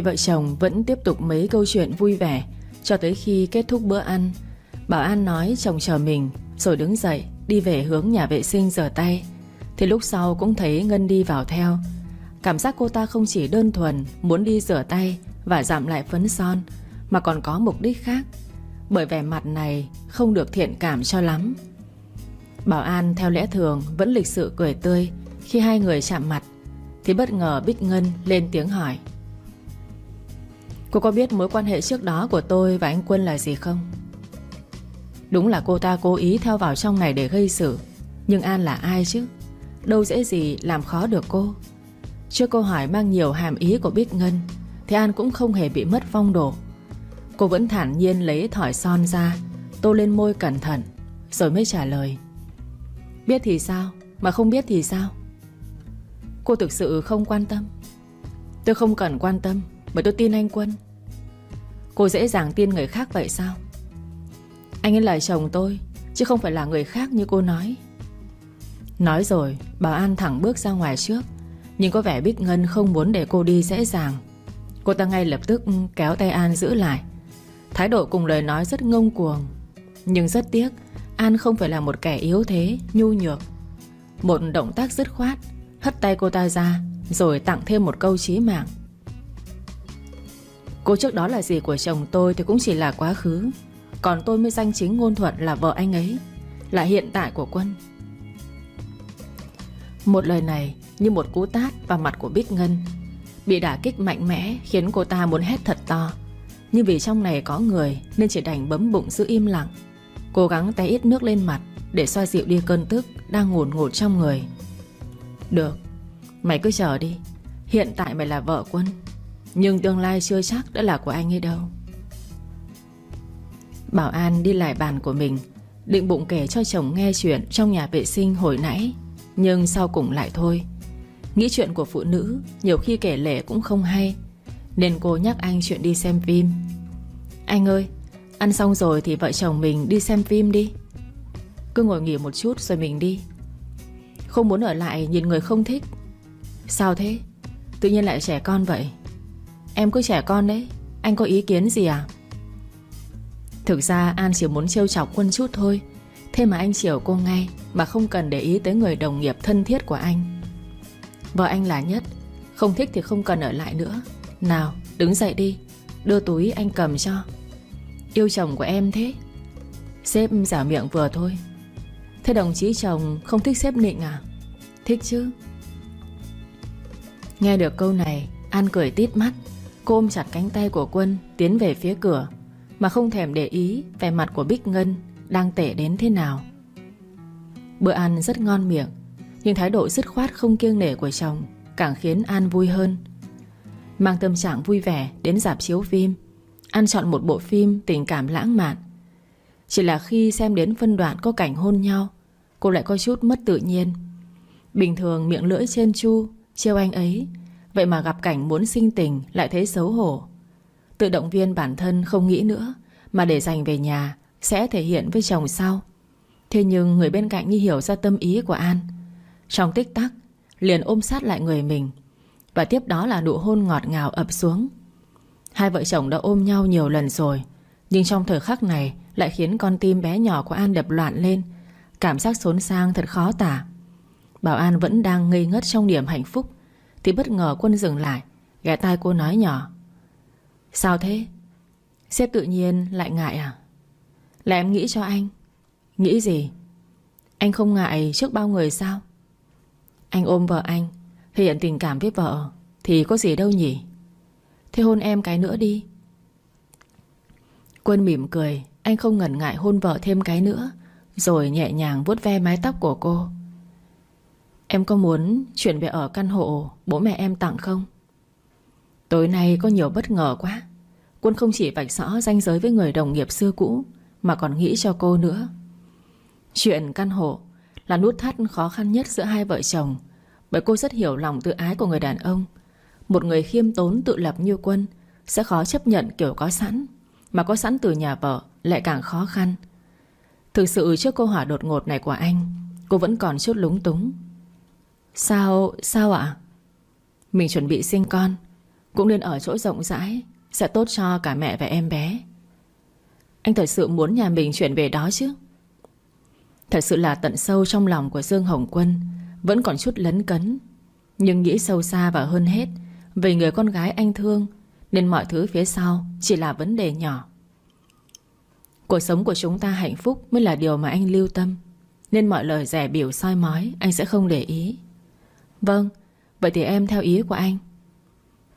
Hai vợ chồng vẫn tiếp tục mấy câu chuyện vui vẻ, Cho tới khi kết thúc bữa ăn. Bảo An nói chồng chờ mình, Rồi đứng dậy, đi về hướng nhà vệ sinh rửa tay. Thì lúc sau cũng thấy Ngân đi vào theo. Cảm giác cô ta không chỉ đơn thuần Muốn đi rửa tay Và giảm lại phấn son, Mà còn có mục đích khác. Bởi vẻ mặt này không được thiện cảm cho lắm. Bảo An theo lẽ thường Vẫn lịch sự cười tươi Khi hai người chạm mặt. Thì bất ngờ Bích Ngân lên tiếng hỏi. Cô có biết mối quan hệ trước đó của tôi và anh Quân là gì không? Đúng là cô ta cố ý theo vào trong này để gây sự. Nhưng An là ai chứ? Đâu dễ gì làm khó được cô. Trước câu hỏi mang nhiều hàm ý của Bích Ngân, Thì An cũng không hề bị mất phong độ. Cô vẫn thản nhiên lấy thỏi son ra, Tô lên môi cẩn thận, Rồi mới trả lời. Biết thì sao, Mà không biết thì sao? Cô thực sự không quan tâm. Tôi không cần quan tâm. Bởi tôi tin anh Quân. Cô dễ dàng tin người khác vậy sao? Anh ấy là chồng tôi, Chứ không phải là người khác như cô nói. Nói rồi Bảo An thẳng bước ra ngoài trước, Nhưng có vẻ Bích Ngân không muốn để cô đi dễ dàng. Cô ta ngay lập tức kéo tay An giữ lại. Thái độ cùng lời nói rất ngông cuồng, Nhưng rất tiếc, An không phải là một kẻ yếu thế, Nhu nhược. Một động tác dứt khoát, Hất tay cô ta ra, Rồi tặng thêm một câu chí mạng. Cô trước đó là gì của chồng tôi Thì cũng chỉ là quá khứ. Còn tôi mới danh chính ngôn thuận là vợ anh ấy, Là hiện tại của Quân. Một lời này Như một cú tát vào mặt của Bích Ngân, Bị đả kích mạnh mẽ Khiến cô ta muốn hét thật to. Nhưng vì trong này có người Nên chỉ đành bấm bụng giữ im lặng, Cố gắng té ít nước lên mặt Để xoa dịu đi cơn tức Đang ngổn ngột trong người. Được, Mày cứ chờ đi, Hiện tại mày là vợ quân. Nhưng tương lai chưa chắc đã là của anh ấy đâu. Bảo An đi lại bàn của mình, Định bụng kể cho chồng nghe chuyện Trong nhà vệ sinh hồi nãy, Nhưng sau cùng lại thôi. Nghĩ chuyện của phụ nữ Nhiều khi kể lể cũng không hay, Nên cô nhắc anh chuyện đi xem phim. Anh ơi, Ăn xong rồi thì vợ chồng mình đi xem phim đi. Cứ ngồi nghỉ một chút rồi mình đi. Không muốn ở lại nhìn người không thích. Sao thế? Tự nhiên lại trẻ con vậy. Em cứ trẻ con đấy. Anh có ý kiến gì à? Thực ra An chỉ muốn trêu chọc quân chút thôi. Thế mà anh chiều cô ngay Mà không cần để ý tới người đồng nghiệp thân thiết của anh. Vợ anh là nhất, Không thích thì không cần ở lại nữa. Nào, đứng dậy đi. Đưa túi anh cầm cho. Yêu chồng của em thế. Sếp giả miệng vừa thôi. Thế đồng chí chồng không thích sếp nịnh à? Thích chứ. Nghe được câu này, An cười tít mắt. Cô ôm chặt cánh tay của Quân Tiến về phía cửa, Mà không thèm để ý Vẻ mặt của Bích Ngân Đang tệ đến thế nào. Bữa ăn rất ngon miệng, Nhưng thái độ dứt khoát không kiêng nể của chồng Càng khiến An vui hơn. Mang tâm trạng vui vẻ Đến dạp chiếu phim, An chọn một bộ phim tình cảm lãng mạn. Chỉ là khi xem đến phân đoạn có cảnh hôn nhau, Cô lại có chút mất tự nhiên. Bình thường miệng lưỡi trên chu, Trêu anh ấy Vậy mà gặp cảnh muốn sinh tình, Lại thấy xấu hổ. Tự động viên bản thân không nghĩ nữa, Mà để dành về nhà Sẽ thể hiện với chồng sau. Thế nhưng người bên cạnh như hiểu ra tâm ý của An. Trong tích tắc, Liền ôm sát lại người mình, Và tiếp đó là nụ hôn ngọt ngào ập xuống. Hai vợ chồng đã ôm nhau nhiều lần rồi, Nhưng trong thời khắc này Lại khiến con tim bé nhỏ của An đập loạn lên, Cảm giác xốn sang thật khó tả. Bảo An vẫn đang ngây ngất trong niềm hạnh phúc. Thì bất ngờ quân dừng lại, Ghé tai cô nói nhỏ. Sao thế? Sếp tự nhiên lại ngại à? Là em nghĩ cho anh. Nghĩ gì? Anh không ngại trước bao người sao? Anh ôm vợ anh Thể hiện tình cảm với vợ Thì có gì đâu nhỉ? Thế hôn em cái nữa đi. Quân mỉm cười, Anh không ngần ngại hôn vợ thêm cái nữa, Rồi nhẹ nhàng vuốt ve mái tóc của cô. Em có muốn chuyển về ở căn hộ Bố mẹ em tặng không? Tối nay có nhiều bất ngờ quá. Quân không chỉ vạch rõ ranh giới với người đồng nghiệp xưa cũ, Mà còn nghĩ cho cô nữa. Chuyện căn hộ Là nút thắt khó khăn nhất giữa hai vợ chồng, Bởi cô rất hiểu lòng tự ái của người đàn ông. Một người khiêm tốn tự lập như Quân Sẽ khó chấp nhận kiểu có sẵn, Mà có sẵn từ nhà vợ Lại càng khó khăn. Thực sự trước câu hỏi đột ngột này của anh, Cô vẫn còn chút lúng túng. Sao, sao ạ? Mình chuẩn bị sinh con Cũng nên ở chỗ rộng rãi Sẽ tốt cho cả mẹ và em bé. Anh thật sự muốn nhà mình chuyển về đó chứ? Thật sự là tận sâu trong lòng của Dương Hồng Quân Vẫn còn chút lấn cấn Nhưng nghĩ sâu xa và hơn hết Về người con gái anh thương Nên mọi thứ phía sau Chỉ là vấn đề nhỏ. Cuộc sống của chúng ta hạnh phúc Mới là điều mà anh lưu tâm Nên mọi lời rẻ biểu soi mói Anh sẽ không để ý. Vâng Vậy thì em theo ý của anh.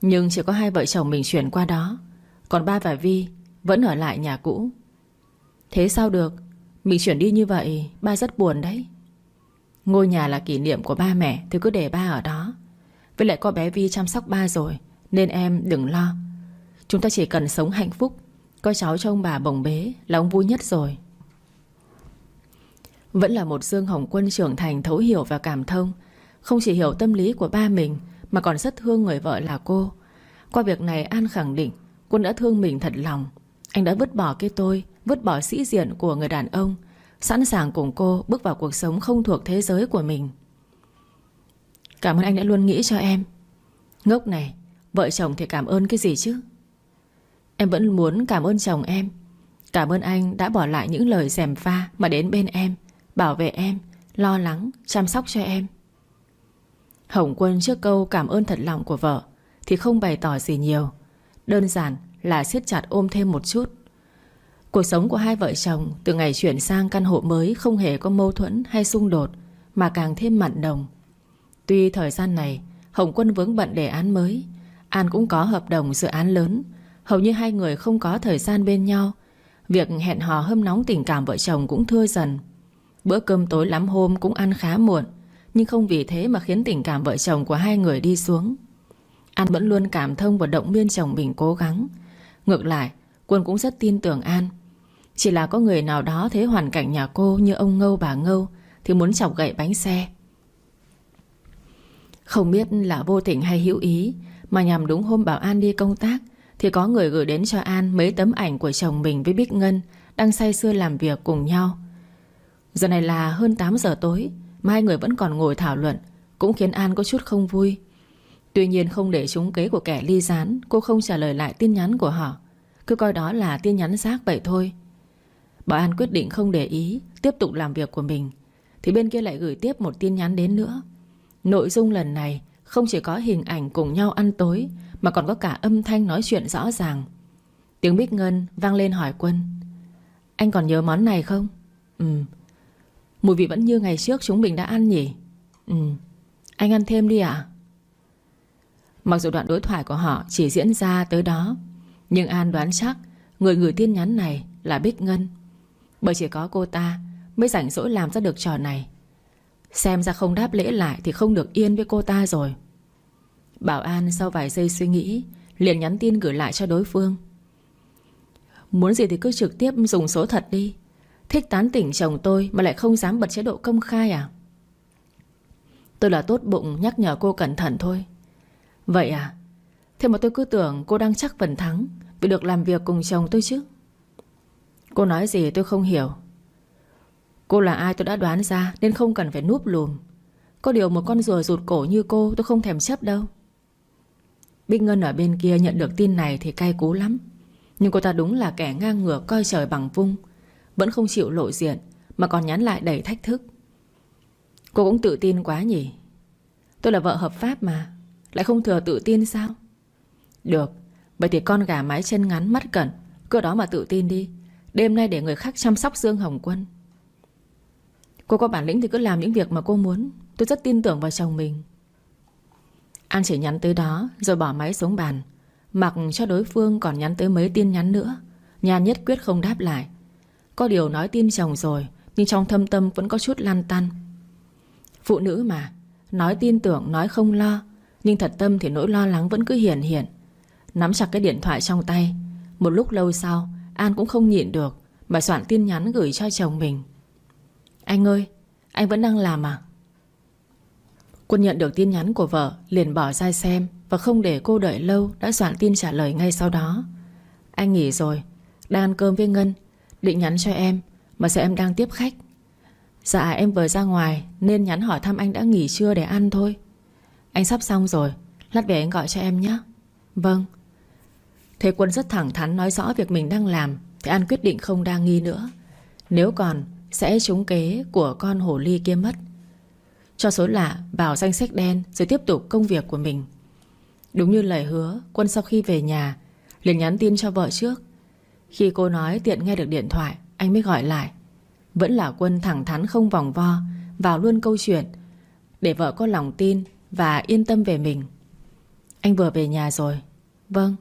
Nhưng chỉ có hai vợ chồng mình chuyển qua đó, Còn ba và Vi Vẫn ở lại nhà cũ. Thế sao được? Mình chuyển đi như vậy, Ba rất buồn đấy. Ngôi nhà là kỷ niệm của ba mẹ, Thì cứ để ba ở đó. Với lại có bé Vi chăm sóc ba rồi, Nên em đừng lo. Chúng ta chỉ cần sống hạnh phúc, Có cháu cho ông bà bồng bế Là ông vui nhất rồi. Vẫn là một Dương Hồng Quân trưởng thành thấu hiểu và cảm thông không chỉ hiểu tâm lý của ba mình, Mà còn rất thương người vợ là cô. Qua việc này, An khẳng định Quân đã thương mình thật lòng. Anh đã vứt bỏ cái tôi, Vứt bỏ sĩ diện của người đàn ông, Sẵn sàng cùng cô bước vào cuộc sống không thuộc thế giới của mình. Cảm ơn anh đã luôn nghĩ cho em. Ngốc này, Vợ chồng thì cảm ơn cái gì chứ? Em vẫn muốn cảm ơn chồng em. Cảm ơn anh đã bỏ lại những lời dèm pha Mà đến bên em, Bảo vệ em, Lo lắng, Chăm sóc cho em. Hồng Quân trước câu cảm ơn thật lòng của vợ Thì không bày tỏ gì nhiều. Đơn giản là siết chặt ôm thêm một chút. Cuộc sống của hai vợ chồng Từ ngày chuyển sang căn hộ mới Không hề có mâu thuẫn hay xung đột, Mà càng thêm mặn đồng Tuy thời gian này, Hồng Quân vướng bận đề án mới, An cũng có hợp đồng dự án lớn. Hầu như hai người không có thời gian bên nhau. Việc hẹn hò hâm nóng tình cảm vợ chồng cũng thưa dần. Bữa cơm tối lắm hôm cũng ăn khá muộn. Nhưng không vì thế mà khiến tình cảm vợ chồng của hai người đi xuống. An vẫn luôn cảm thông và động viên chồng mình cố gắng. Ngược lại, Quân cũng rất tin tưởng An. Chỉ là có người nào đó thấy hoàn cảnh nhà cô như ông Ngâu bà Ngâu Thì muốn chọc gậy bánh xe. Không biết là vô tình hay hữu ý, Mà nhằm đúng hôm bảo An đi công tác thì có người gửi đến cho An mấy tấm ảnh của chồng mình với Bích Ngân Đang say sưa làm việc cùng nhau. Giờ này là hơn 8 giờ tối mà hai người vẫn còn ngồi thảo luận, Cũng khiến An có chút không vui. Tuy nhiên không để trúng kế của kẻ ly gián, Cô không trả lời lại tin nhắn của họ. Cứ coi đó là tin nhắn rác vậy thôi. Bảo An quyết định không để ý, Tiếp tục làm việc của mình. Thì bên kia lại gửi tiếp một tin nhắn đến nữa. Nội dung lần này Không chỉ có hình ảnh cùng nhau ăn tối, mà còn có cả âm thanh nói chuyện rõ ràng. Tiếng Bích Ngân vang lên hỏi Quân. Anh còn nhớ món này không? Ừ Mùi vị vẫn như ngày trước chúng mình đã ăn nhỉ? Ừ. Anh ăn thêm đi ạ. Mặc dù đoạn đối thoại của họ chỉ diễn ra tới đó, Nhưng An đoán chắc Người gửi tin nhắn này là Bích Ngân. Bởi chỉ có cô ta Mới rảnh rỗi làm ra được trò này. Xem ra không đáp lễ lại Thì không được yên với cô ta rồi. Bảo An sau vài giây suy nghĩ, Liền nhắn tin gửi lại cho đối phương. Muốn gì thì cứ trực tiếp dùng số thật đi. Thích tán tỉnh chồng tôi Mà lại không dám bật chế độ công khai à? Tôi là tốt bụng Nhắc nhở cô cẩn thận thôi. Vậy à? Thế mà tôi cứ tưởng cô đang chắc phần thắng Vì được làm việc cùng chồng tôi chứ. Cô nói gì tôi không hiểu. Cô là ai tôi đã đoán ra Nên không cần phải núp lùm. Có điều một con rùa rụt cổ như cô tôi không thèm chấp đâu. Bích Ngân ở bên kia nhận được tin này thì cay cú lắm. Nhưng cô ta đúng là kẻ ngang ngược coi trời bằng vung. Vẫn không chịu lộ diện, Mà còn nhắn lại đầy thách thức. Cô cũng tự tin quá nhỉ? Tôi là vợ hợp pháp mà, Lại không thừa tự tin sao? Được, Vậy thì con gà mái chân ngắn mắt cẩn Cứ đó mà tự tin đi. Đêm nay để người khác chăm sóc Dương Hồng Quân. Cô có bản lĩnh thì cứ làm những việc mà cô muốn. Tôi rất tin tưởng vào chồng mình. An chỉ nhắn tới đó, Rồi bỏ máy xuống bàn. Mặc cho đối phương còn nhắn tới mấy tin nhắn nữa, Nhà nhất quyết không đáp lại. Có điều nói tin chồng rồi, Nhưng trong thâm tâm vẫn có chút lăn tăn. Phụ nữ mà, Nói tin tưởng, nói không lo, Nhưng thật tâm thì nỗi lo lắng vẫn cứ hiển hiện. Nắm chặt cái điện thoại trong tay, Một lúc lâu sau, An cũng không nhịn được, Mà soạn tin nhắn gửi cho chồng mình. Anh ơi, Anh vẫn đang làm à? Quân nhận được tin nhắn của vợ, Liền bỏ ra xem Và không để cô đợi lâu Đã soạn tin trả lời ngay sau đó. Anh nghỉ rồi, Đang ăn cơm với Ngân Định nhắn cho em, Mà sợ em đang tiếp khách. Dạ em vừa ra ngoài, Nên nhắn hỏi thăm anh đã nghỉ chưa để ăn thôi. Anh sắp xong rồi, Lát về anh gọi cho em nhé Vâng. Thế Quân rất thẳng thắn nói rõ việc mình đang làm, Thì An quyết định không đa nghi nữa. Nếu còn, sẽ trúng kế của con hổ ly kia mất. Cho số lạ vào danh sách đen, Rồi tiếp tục công việc của mình. Đúng như lời hứa, Quân sau khi về nhà, liền nhắn tin cho vợ trước. Khi cô nói tiện nghe được điện thoại, Anh mới gọi lại. Vẫn là Quân thẳng thắn không vòng vo, Vào luôn câu chuyện. Để vợ có lòng tin Và yên tâm về mình. Anh vừa về nhà rồi. Vâng.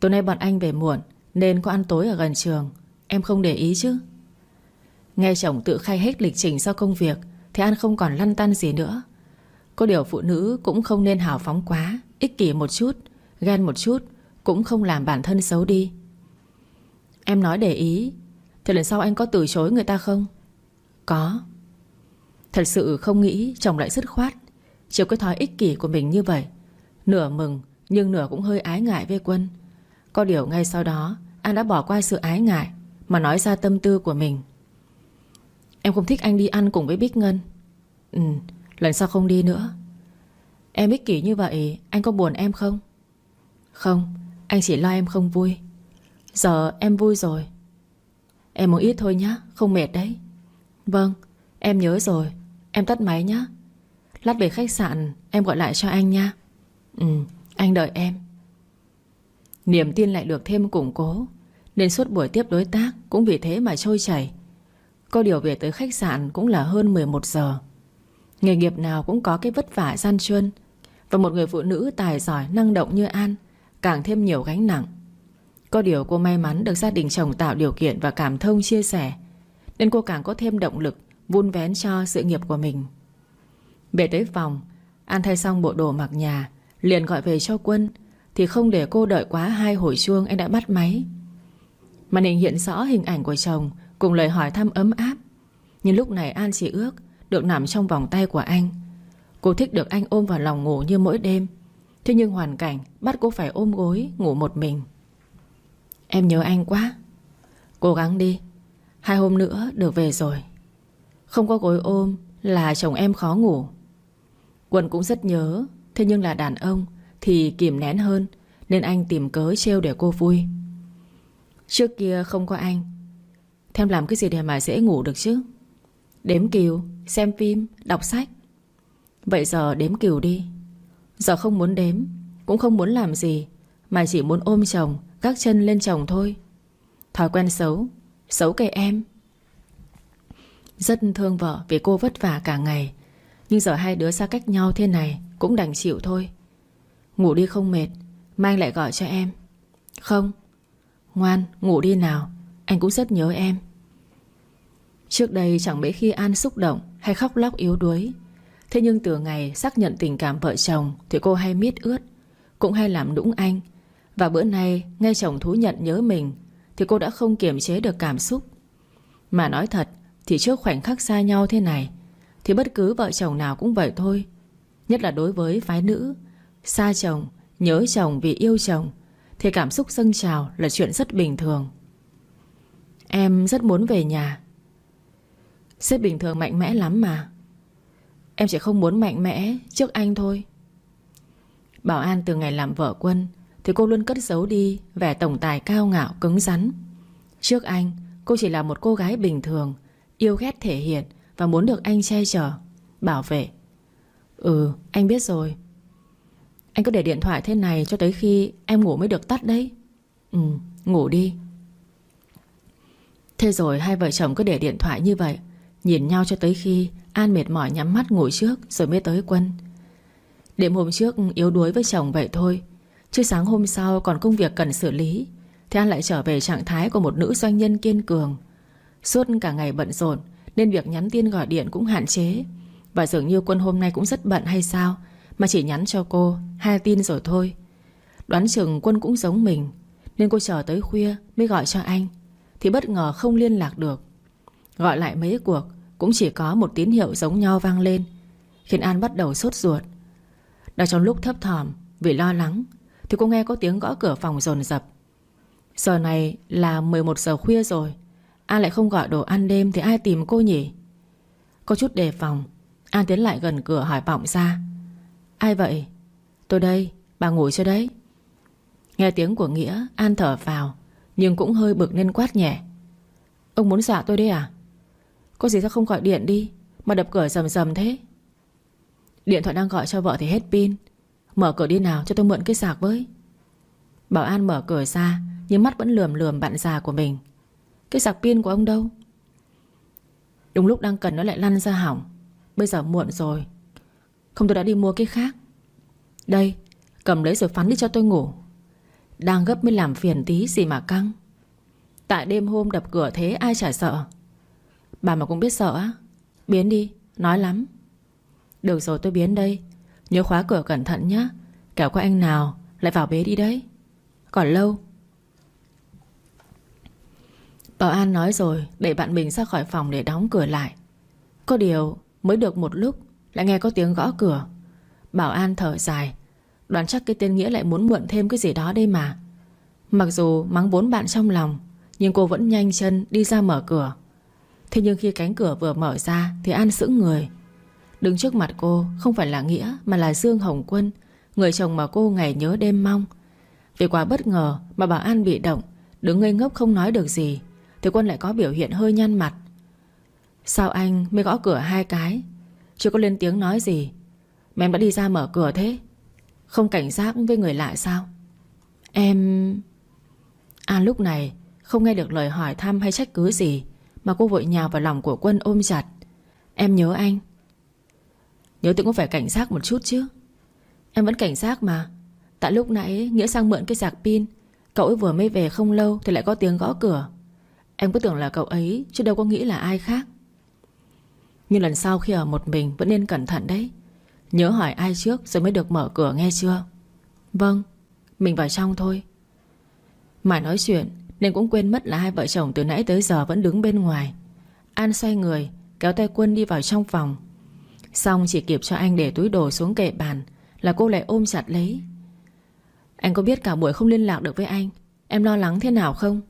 Tối nay bọn anh về muộn, Nên có ăn tối ở gần trường. Em không để ý chứ? Nghe chồng tự khai hết lịch trình sau công việc, Thì An không còn lăn tăn gì nữa. Có điều phụ nữ cũng không nên hào phóng quá, Ích kỷ một chút, Ghen một chút, Cũng không làm bản thân xấu đi. Em nói để ý. Thì lần sau anh có từ chối người ta không? Có. Thật sự không nghĩ, chồng lại dứt khoát. Chiều cái thói ích kỷ của mình như vậy, Nửa mừng Nhưng nửa cũng hơi ái ngại với quân. Có điều ngay sau đó, Anh đã bỏ qua sự ái ngại Mà nói ra tâm tư của mình. Em không thích anh đi ăn cùng với Bích Ngân. Ừ Lần sau không đi nữa. Em ích kỷ như vậy, Anh có buồn em không? Không, Anh chỉ lo em không vui. Giờ em vui rồi. Em muốn ít thôi nhá, Không mệt đấy. Vâng Em nhớ rồi. Em tắt máy nhá. Lát về khách sạn, Em gọi lại cho anh nha. Ừ Anh đợi em. Niềm tin lại được thêm củng cố, Nên suốt buổi tiếp đối tác Cũng vì thế mà trôi chảy. Có điều về tới khách sạn cũng là hơn 11 giờ. Nghề nghiệp nào cũng có cái vất vả gian truân, Và một người phụ nữ tài giỏi, năng động như An Càng thêm nhiều gánh nặng. Có điều cô may mắn được gia đình chồng tạo điều kiện Và cảm thông chia sẻ, Nên cô càng có thêm động lực Vun vén cho sự nghiệp của mình. Về tới phòng, An thay xong bộ đồ mặc nhà, Liền gọi về cho Quân, Thì không để cô đợi quá hai hồi chuông Anh đã bắt máy. Màn hình hiện rõ hình ảnh của chồng Cùng lời hỏi thăm ấm áp, Nhưng lúc này An chỉ ước Được nằm trong vòng tay của anh. Cô thích được anh ôm vào lòng ngủ như mỗi đêm, Thế nhưng hoàn cảnh Bắt cô phải ôm gối ngủ một mình. Em nhớ anh quá. Cố gắng đi. Hai hôm nữa được về rồi. Không có gối ôm là chồng em khó ngủ. Quân cũng rất nhớ, Thế nhưng là đàn ông Thì kìm nén hơn, Nên anh tìm cớ trêu để cô vui. Trước kia không có anh. Thêm làm cái gì để mà dễ ngủ được chứ? Đếm kiều, Xem phim, Đọc sách. Vậy giờ đếm kiều đi. Giờ không muốn đếm, Cũng không muốn làm gì, Mà chỉ muốn ôm chồng các chân lên chồng thôi. Thói quen xấu Xấu kệ em. Rất thương vợ vì cô vất vả cả ngày, Nhưng giờ hai đứa xa cách nhau thế này Cũng đành chịu thôi. Ngủ đi không mệt, Mai anh lại gọi cho em. Không, Ngoan, ngủ đi nào, Anh cũng rất nhớ em. Trước đây chẳng mấy khi An xúc động Hay khóc lóc yếu đuối. Thế nhưng từ ngày xác nhận tình cảm vợ chồng Thì cô hay miết ướt, Cũng hay làm đũng anh và bữa nay nghe chồng thú nhận nhớ mình Thì cô đã không kiềm chế được cảm xúc. Mà nói thật Thì trước khoảnh khắc xa nhau thế này Thì bất cứ vợ chồng nào cũng vậy thôi. Nhất là đối với phái nữ Xa chồng, nhớ chồng vì yêu chồng Thì cảm xúc dâng trào là chuyện rất bình thường. Em rất muốn về nhà. Sếp bình thường mạnh mẽ lắm mà. Em chỉ không muốn mạnh mẽ trước anh thôi. Bảo An từ ngày làm vợ quân thì cô luôn cất giấu đi Vẻ tổng tài cao ngạo, cứng rắn. Trước anh, cô chỉ là một cô gái bình thường, Yêu ghét thể hiện Và muốn được anh che chở, Bảo vệ. Ừ anh biết rồi. Anh cứ để điện thoại thế này cho tới khi Em ngủ mới được tắt đấy. Ừ ngủ đi. Thế rồi hai vợ chồng cứ để điện thoại như vậy, Nhìn nhau cho tới khi An mệt mỏi nhắm mắt ngủ trước Rồi mới tới quân. Đêm hôm trước yếu đuối với chồng vậy thôi Chứ sáng hôm sau còn công việc cần xử lý, Thì An lại trở về trạng thái của một nữ doanh nhân kiên cường. Suốt cả ngày bận rộn, Nên việc nhắn tin gọi điện cũng hạn chế. Và dường như quân hôm nay cũng rất bận hay sao, Mà chỉ nhắn cho cô Hai tin rồi thôi. Đoán chừng quân cũng giống mình, Nên cô chờ tới khuya mới gọi cho anh, Thì bất ngờ không liên lạc được. Gọi lại mấy cuộc, Cũng chỉ có một tín hiệu giống nhau vang lên, Khiến An bắt đầu sốt ruột. Đang trong lúc thấp thỏm Vì lo lắng thì cô nghe có tiếng gõ cửa phòng dồn dập. Giờ này là 11 giờ khuya rồi. An lại không gọi đồ ăn đêm Thì ai tìm cô nhỉ? Có chút đề phòng. An tiến lại gần cửa hỏi vọng ra. Ai vậy? Tôi đây, bà ngủ chưa đấy? Nghe tiếng của Nghĩa, An thở vào, Nhưng cũng hơi bực nên quát nhẹ. Ông muốn dọa tôi đấy à? Có gì sao không gọi điện đi? Mà đập cửa rầm rầm thế. Điện thoại đang gọi cho vợ thì hết pin. Mở cửa đi nào cho tôi mượn cái sạc với. Bảo An mở cửa ra Nhưng mắt vẫn lườm lườm bạn già của mình. Cái sạc pin của ông đâu? Đúng lúc đang cần nó lại lăn ra hỏng. Bây giờ muộn rồi. Không tôi đã đi mua cái khác. Đây Cầm lấy rồi phắn đi cho tôi ngủ. Đang gấp mới làm phiền tí gì mà căng. Tại đêm hôm đập cửa thế ai chả sợ. Bà mà cũng biết sợ á. Biến đi, nói lắm. Được rồi tôi biến đây. Nhớ khóa cửa cẩn thận nhé. Kẻo có anh nào, lại vào bế đi đấy. Còn lâu? Bảo An nói rồi Để bạn mình ra khỏi phòng để đóng cửa lại. Có điều, mới được một lúc, Lại nghe có tiếng gõ cửa. Bảo An thở dài, Đoán chắc cái tên Nghĩa lại muốn mượn thêm cái gì đó đây mà. Mặc dù mắng bốn bạn trong lòng, Nhưng cô vẫn nhanh chân đi ra mở cửa. Thế nhưng khi cánh cửa vừa mở ra Thì An sững người Đứng trước mặt cô không phải là Nghĩa Mà là Dương Hồng Quân, Người chồng mà cô ngày nhớ đêm mong. Vì quá bất ngờ mà bảo An bị động, Đứng ngây ngốc không nói được gì, Thì Quân lại có biểu hiện hơi nhăn mặt. Sao anh mới gõ cửa hai cái? Chưa có lên tiếng nói gì. Mà em đã đi ra mở cửa thế? Không cảnh giác với người lạ sao? Em... An lúc này không nghe được lời hỏi thăm hay trách cứ gì, Mà cô vội nhào vào lòng của Quân ôm chặt. Em nhớ anh Nhớ tôi cũng phải cảnh giác một chút chứ. Em vẫn cảnh giác mà. Tại lúc nãy Nghĩa sang mượn cái sạc pin, Cậu ấy vừa mới về không lâu Thì lại có tiếng gõ cửa. Em cứ tưởng là cậu ấy Chứ đâu có nghĩ là ai khác. Nhưng lần sau khi ở một mình Vẫn nên cẩn thận đấy. Nhớ hỏi ai trước rồi mới được mở cửa nghe chưa? Vâng Mình vào trong thôi. Mãi nói chuyện Nên cũng quên mất là hai vợ chồng từ nãy tới giờ vẫn đứng bên ngoài. An xoay người, Kéo tay quân đi vào trong phòng. Xong chỉ kịp cho anh để túi đồ xuống kệ bàn Là cô lại ôm chặt lấy. Anh có biết cả buổi không liên lạc được với anh, Em lo lắng thế nào không?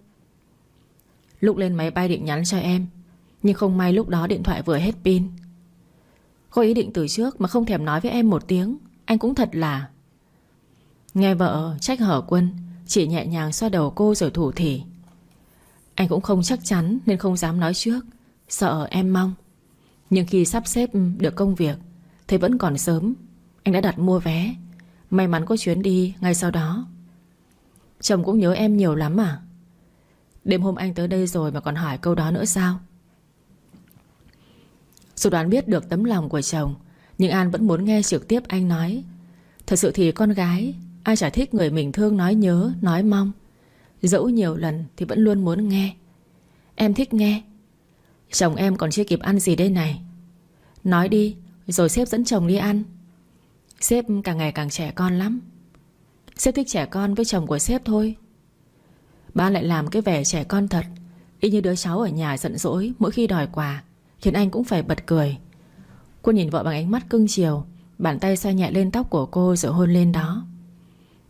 Lúc lên máy bay định nhắn cho em, Nhưng không may lúc đó điện thoại vừa hết pin. Có ý định từ trước Mà không thèm nói với em một tiếng, Anh cũng thật là. Nghe vợ, trách hở quân, Chỉ nhẹ nhàng xoa đầu cô rồi thủ thỉ. Anh cũng không chắc chắn Nên không dám nói trước, Sợ em mong nhưng khi sắp xếp được công việc, Thì vẫn còn sớm. Anh đã đặt mua vé. May mắn có chuyến đi ngay sau đó. Chồng cũng nhớ em nhiều lắm à? Đêm hôm anh tới đây rồi Mà còn hỏi câu đó nữa sao? Dù đoán biết được tấm lòng của chồng, Nhưng An vẫn muốn nghe trực tiếp anh nói. Thật sự thì con gái, Ai chả thích người mình thương nói nhớ, Nói mong. Dẫu nhiều lần thì vẫn luôn muốn nghe. Em thích nghe. Chồng em còn chưa kịp ăn gì đây này. Nói đi, Rồi sếp dẫn chồng đi ăn. Sếp càng ngày càng trẻ con lắm. Sếp thích trẻ con với chồng của sếp thôi. Ba lại làm cái vẻ trẻ con thật. Y như đứa cháu ở nhà giận dỗi, Mỗi khi đòi quà, Khiến anh cũng phải bật cười. Quân nhìn vợ bằng ánh mắt cưng chiều, Bàn tay xoay nhẹ lên tóc của cô rồi hôn lên đó.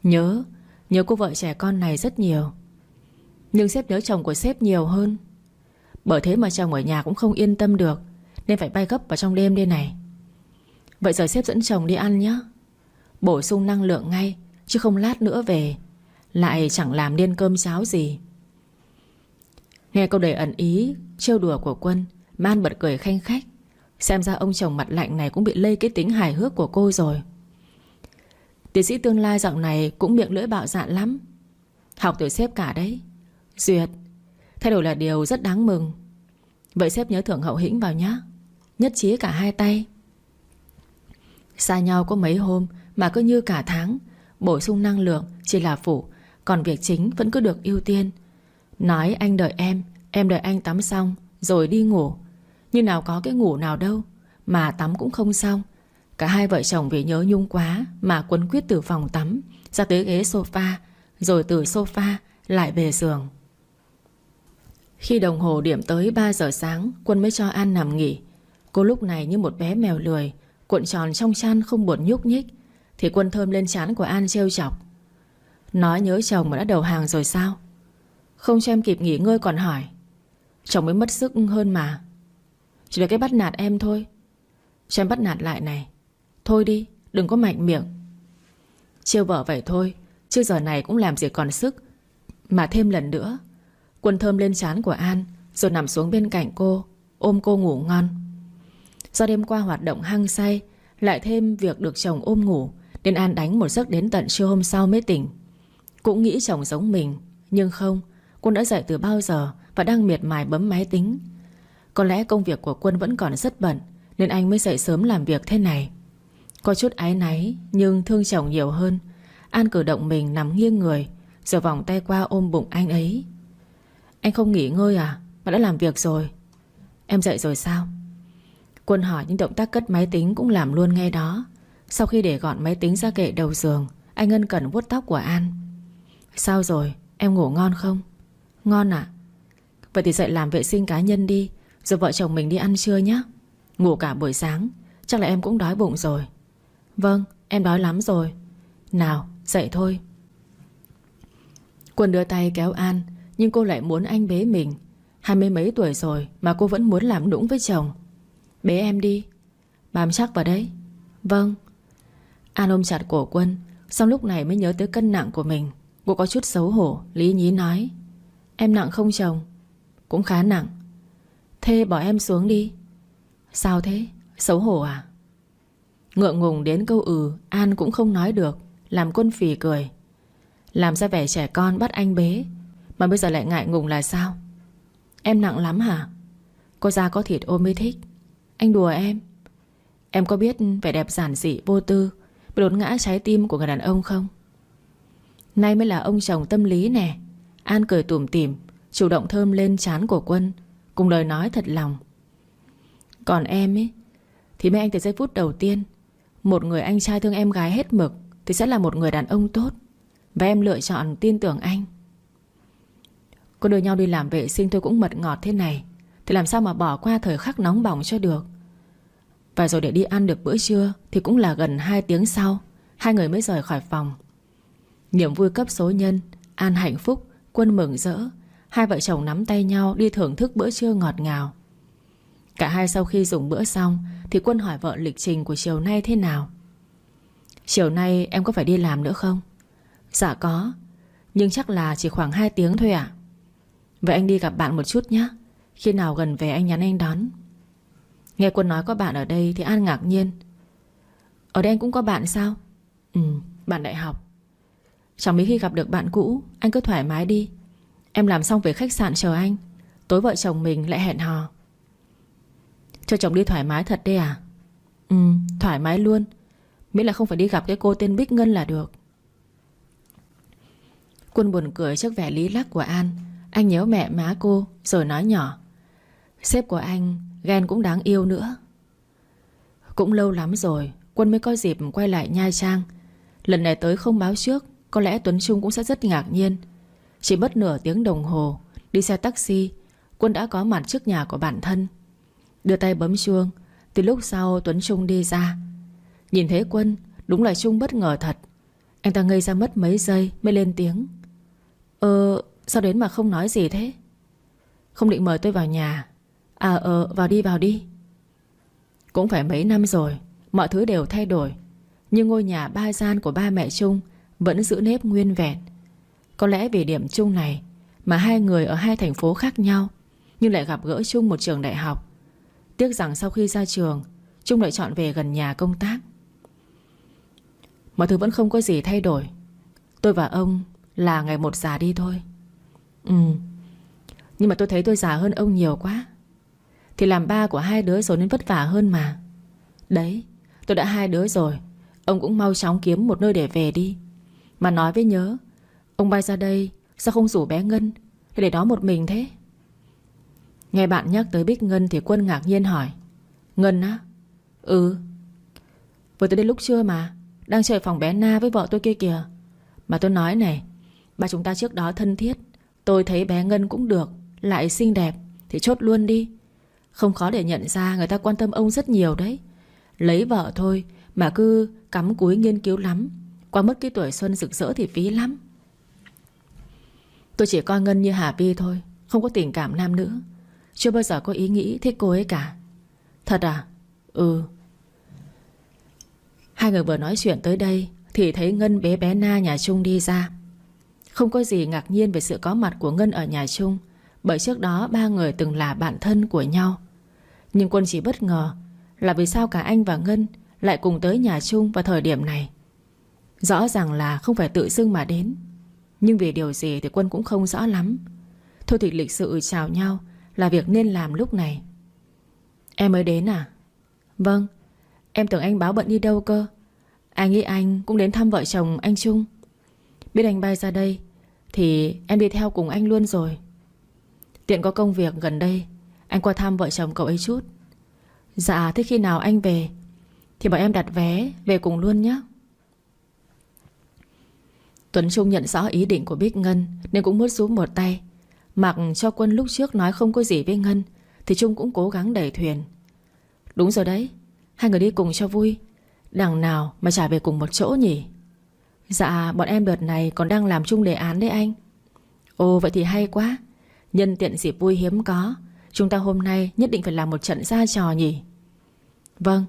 Nhớ Nhớ cô vợ trẻ con này rất nhiều. Nhưng sếp nhớ chồng của sếp nhiều hơn. Bởi thế mà chồng ở nhà cũng không yên tâm được. Nên phải bay gấp vào trong đêm đây này. Vậy giờ sếp dẫn chồng đi ăn nhé Bổ sung năng lượng ngay, Chứ không lát nữa về. Lại chẳng làm nên cơm cháo gì. Nghe câu đầy ẩn ý, Trêu đùa của quân, Man bật cười khanh khách. Xem ra ông chồng mặt lạnh này cũng bị lây cái tính hài hước của cô rồi. Tiến sĩ tương lai dạo này Cũng miệng lưỡi bạo dạn lắm. Học từ sếp cả đấy. Duyệt, Thay đổi là điều rất đáng mừng. Vậy sếp nhớ thưởng hậu hĩnh vào nhé Nhất trí cả hai tay. Xa nhau có mấy hôm Mà cứ như cả tháng, Bổ sung năng lượng chỉ là phụ Còn việc chính vẫn cứ được ưu tiên. Nói anh đợi em Em đợi anh tắm xong Rồi đi ngủ. Như nào có cái ngủ nào đâu, Mà tắm cũng không xong. Cả hai vợ chồng vì nhớ nhung quá Mà quấn quyết từ phòng tắm Ra tới ghế sofa, Rồi từ sofa lại về giường. Khi đồng hồ điểm tới 3 giờ sáng, Quân mới cho An nằm nghỉ. Cô lúc này như một bé mèo lười, Cuộn tròn trong chăn không buồn nhúc nhích, Thì Quân thơm lên chán của An trêu chọc. Nói nhớ chồng mà đã đầu hàng rồi sao? Không cho em kịp nghỉ ngơi còn hỏi. Chồng mới mất sức hơn mà. Chỉ là cái bắt nạt em thôi. Cho em bắt nạt lại này. Thôi đi, đừng có mạnh miệng. Trêu vợ vậy thôi, Chứ giờ này cũng làm gì còn sức. Mà thêm lần nữa, Quân thơm lên chán của An, Rồi nằm xuống bên cạnh cô, Ôm cô ngủ ngon. Do đêm qua hoạt động hăng say, Lại thêm việc được chồng ôm ngủ, Nên An đánh một giấc đến tận trưa hôm sau mới tỉnh. Cũng nghĩ chồng giống mình, Nhưng không Quân đã dậy từ bao giờ Và đang miệt mài bấm máy tính. Có lẽ công việc của Quân vẫn còn rất bận, Nên anh mới dậy sớm làm việc thế này. Có chút ái náy, Nhưng thương chồng nhiều hơn. An cử động mình nằm nghiêng người, Rồi vòng tay qua ôm bụng anh ấy. Anh không nghỉ ngơi à? Mà đã làm việc rồi. Em dậy rồi sao? Quân hỏi những động tác cất máy tính cũng làm luôn ngay đó. Sau khi để gọn máy tính ra kệ đầu giường, Anh ân cần vuốt tóc của An. Sao rồi? Em ngủ ngon không? Ngon ạ. Vậy thì dậy làm vệ sinh cá nhân đi, Rồi vợ chồng mình đi ăn trưa nhé. Ngủ cả buổi sáng, Chắc là em cũng đói bụng rồi. Vâng em đói lắm rồi. Nào, dậy thôi. Quân đưa tay kéo An, Nhưng cô lại muốn anh bế mình. Hai mươi mấy tuổi rồi Mà cô vẫn muốn làm đũng với chồng. Bế em đi. Bám chắc vào đấy. Vâng. An ôm chặt cổ quân, Xong lúc này mới nhớ tới cân nặng của mình. Cô có chút xấu hổ, Lý nhí nói. Em nặng không chồng? Cũng khá nặng. Thế bỏ em xuống đi. Sao thế? Xấu hổ à? Ngượng ngùng đến câu ừ An cũng không nói được, Làm quân phì cười. Làm ra vẻ trẻ con bắt anh bế, Mà bây giờ lại ngại ngùng là sao? Em nặng lắm hả? Cô ra có thịt ôm mới thích. Anh đùa em. Em có biết vẻ đẹp giản dị, vô tư, Bị đốn ngã trái tim của người đàn ông không? Nay mới là ông chồng tâm lý nè. An cười tủm tỉm, Chủ động thơm lên chán của quân, Cùng lời nói thật lòng. Còn em ấy, Thì mấy anh từ giây phút đầu tiên, Một người anh trai thương em gái hết mực, Thì sẽ là một người đàn ông tốt. Và em lựa chọn tin tưởng anh. Cô đưa nhau đi làm vệ sinh tôi cũng mật ngọt thế này. Thì làm sao mà bỏ qua thời khắc nóng bỏng cho được? Và rồi để đi ăn được bữa trưa, Thì cũng là gần 2 tiếng sau, Hai người mới rời khỏi phòng. Niềm vui cấp số nhân, An hạnh phúc, Quân mừng rỡ, Hai vợ chồng nắm tay nhau đi thưởng thức bữa trưa ngọt ngào. Cả hai sau khi dùng bữa xong, Thì Quân hỏi vợ lịch trình của chiều nay thế nào? Chiều nay em có phải đi làm nữa không? Dạ có, Nhưng chắc là chỉ khoảng 2 tiếng thôi ạ. Vậy anh đi gặp bạn một chút nhé. Khi nào gần về anh nhắn anh đón. Nghe Quân nói có bạn ở đây Thì An ngạc nhiên. Ở đây anh cũng có bạn sao? Ừ bạn đại học. Chẳng mấy khi gặp được bạn cũ, Anh cứ thoải mái đi. Em làm xong về khách sạn chờ anh. Tối vợ chồng mình lại hẹn hò. Cho chồng đi thoải mái thật đi à? Ừ thoải mái luôn. Miễn là không phải đi gặp cái cô tên Bích Ngân là được. Quân buồn cười trước vẻ lý lắc của An. Anh nhớ mẹ má cô Rồi nói nhỏ. Sếp của anh ghen cũng đáng yêu nữa. Cũng lâu lắm rồi, Quân mới có dịp quay lại Nha Trang. Lần này tới không báo trước, Có lẽ Tuấn Trung cũng sẽ rất ngạc nhiên. Chỉ mất nửa tiếng đồng hồ, Đi xe taxi, Quân đã có mặt trước nhà của bản thân. Đưa tay bấm chuông, Từ lúc sau Tuấn Trung đi ra. Nhìn thấy Quân, Đúng là Trung bất ngờ thật. Anh ta ngây ra mất mấy giây mới lên tiếng. Ờ sao đến mà không nói gì thế? Không định mời tôi vào nhà. À ờ vào đi vào đi. Cũng phải mấy năm rồi, Mọi thứ đều thay đổi. Nhưng ngôi nhà ba gian của ba mẹ Trung Vẫn giữ nếp nguyên vẹn. Có lẽ vì điểm chung này Mà hai người ở hai thành phố khác nhau, Nhưng lại gặp gỡ chung một trường đại học. Tiếc rằng sau khi ra trường, Trung lại chọn về gần nhà công tác. Mọi thứ vẫn không có gì thay đổi. Tôi và ông là ngày một già đi thôi. Ừ. Nhưng mà tôi thấy tôi già hơn ông nhiều quá. Thì làm ba của hai đứa rồi nên vất vả hơn mà. Đấy, Tôi đã hai đứa rồi. Ông cũng mau chóng kiếm một nơi để về đi. Mà nói với nhớ, Ông bay ra đây, Sao không rủ bé Ngân thì để đó một mình thế? Nghe bạn nhắc tới Bích Ngân Thì Quân ngạc nhiên hỏi, Ngân á? Ừ. Vừa tới đây lúc trưa mà, Đang chơi phòng bé Na với vợ tôi kia kìa. Mà tôi nói này Ba chúng ta trước đó thân thiết, Tôi thấy bé Ngân cũng được, Lại xinh đẹp, Thì chốt luôn đi. Không khó để nhận ra người ta quan tâm ông rất nhiều đấy. Lấy vợ thôi, Mà cứ cắm cúi nghiên cứu lắm. Qua mất cái tuổi xuân rực rỡ thì phí lắm. Tôi chỉ coi Ngân như Hà Vi thôi, Không có tình cảm nam nữ. Chưa bao giờ có ý nghĩ thích cô ấy cả. Thật à? Ừ. Hai người vừa nói chuyện tới đây Thì thấy Ngân bé bé Na nhà Trung đi ra. Không có gì ngạc nhiên về sự có mặt của Ngân ở nhà Trung, Bởi trước đó ba người từng là bạn thân của nhau. Nhưng Quân chỉ bất ngờ Là vì sao cả anh và Ngân Lại cùng tới nhà chung vào thời điểm này. Rõ ràng là không phải tự dưng mà đến, Nhưng vì điều gì thì Quân cũng không rõ lắm. Thôi thì lịch sự chào nhau Là việc nên làm lúc này. Em mới đến à? Vâng Em tưởng anh báo bận đi đâu cơ. Anh nghĩ anh cũng đến thăm vợ chồng anh Trung. Biết anh bay ra đây Thì em đi theo cùng anh luôn rồi. Tiện có công việc gần đây anh qua thăm vợ chồng cậu ấy chút. Dạ thế khi nào anh về, Thì bọn em đặt vé về cùng luôn nhé Tuấn Trung nhận rõ ý định của Bích Ngân, Nên cũng muốn giúp một tay. Mặc cho quân lúc trước nói không có gì với Ngân, Thì Trung cũng cố gắng đẩy thuyền. Đúng rồi đấy, Hai người đi cùng cho vui. Đằng nào mà trả về cùng một chỗ nhỉ? Dạ bọn em đợt này còn đang làm chung đề án đấy anh. Ồ, vậy thì hay quá. Nhân tiện dịp vui hiếm có. Chúng ta hôm nay nhất định phải làm một trận ra trò nhỉ? Vâng.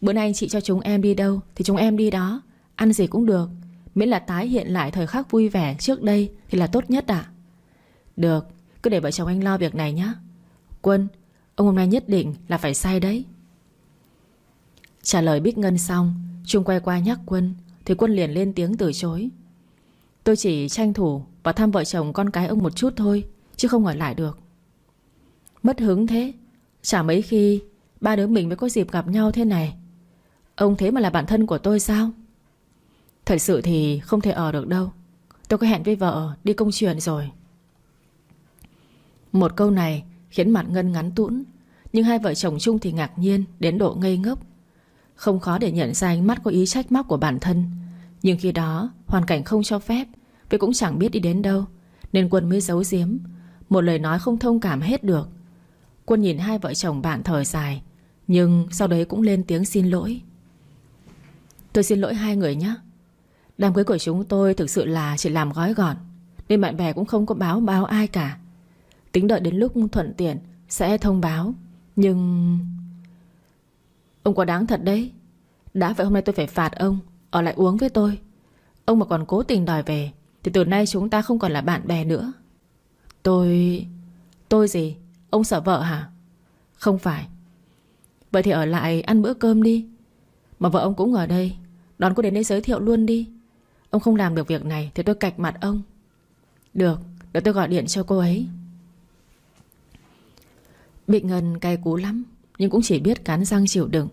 Bữa nay anh chị cho chúng em đi đâu Thì chúng em đi đó. Ăn gì cũng được. Miễn là tái hiện lại thời khắc vui vẻ trước đây Thì là tốt nhất ạ. Được, Cứ để vợ chồng anh lo việc này nhé Quân, Ông hôm nay nhất định là phải say đấy. Trả lời Bích Ngân xong, Trung quay qua nhắc Quân, Thì Quân liền lên tiếng từ chối. Tôi chỉ tranh thủ và thăm vợ chồng con cái ông một chút thôi, Chứ không ở lại được. Mất hứng thế. Chả mấy khi Ba đứa mình mới có dịp gặp nhau thế này. Ông thế mà là bạn thân của tôi sao? Thật sự thì không thể ở được đâu. Tôi có hẹn với vợ, đi công chuyện rồi. Một câu này khiến mặt Ngân ngắn tũn, Nhưng hai vợ chồng chung thì ngạc nhiên Đến độ ngây ngốc. Không khó để nhận ra ánh mắt có ý trách móc của bản thân, Nhưng khi đó Hoàn cảnh không cho phép Vì cũng chẳng biết đi đến đâu, Nên Quân mới giấu giếm, Một lời nói không thông cảm hết được. Quân nhìn hai vợ chồng bạn thở dài, Nhưng sau đấy cũng lên tiếng xin lỗi. Tôi xin lỗi hai người nhé. Đám cưới của chúng tôi thực sự là chỉ làm gói gọn, Nên bạn bè cũng không có báo báo ai cả. Tính đợi đến lúc thuận tiện Sẽ thông báo, Nhưng Ông quá đáng thật đấy. Đã vậy hôm nay tôi phải phạt ông, Ở lại uống với tôi. Ông mà còn cố tình đòi về, Thì từ nay chúng ta không còn là bạn bè nữa. Tôi... Tôi gì? Ông sợ vợ hả? Không phải. Vậy thì ở lại ăn bữa cơm đi. Mà vợ ông cũng ở đây. Đón cô đến đây giới thiệu luôn đi. Ông không làm được việc này Thì tôi cạch mặt ông. Được, để tôi gọi điện cho cô ấy. Bị Ngân cay cú lắm Nhưng cũng chỉ biết cắn răng chịu đựng.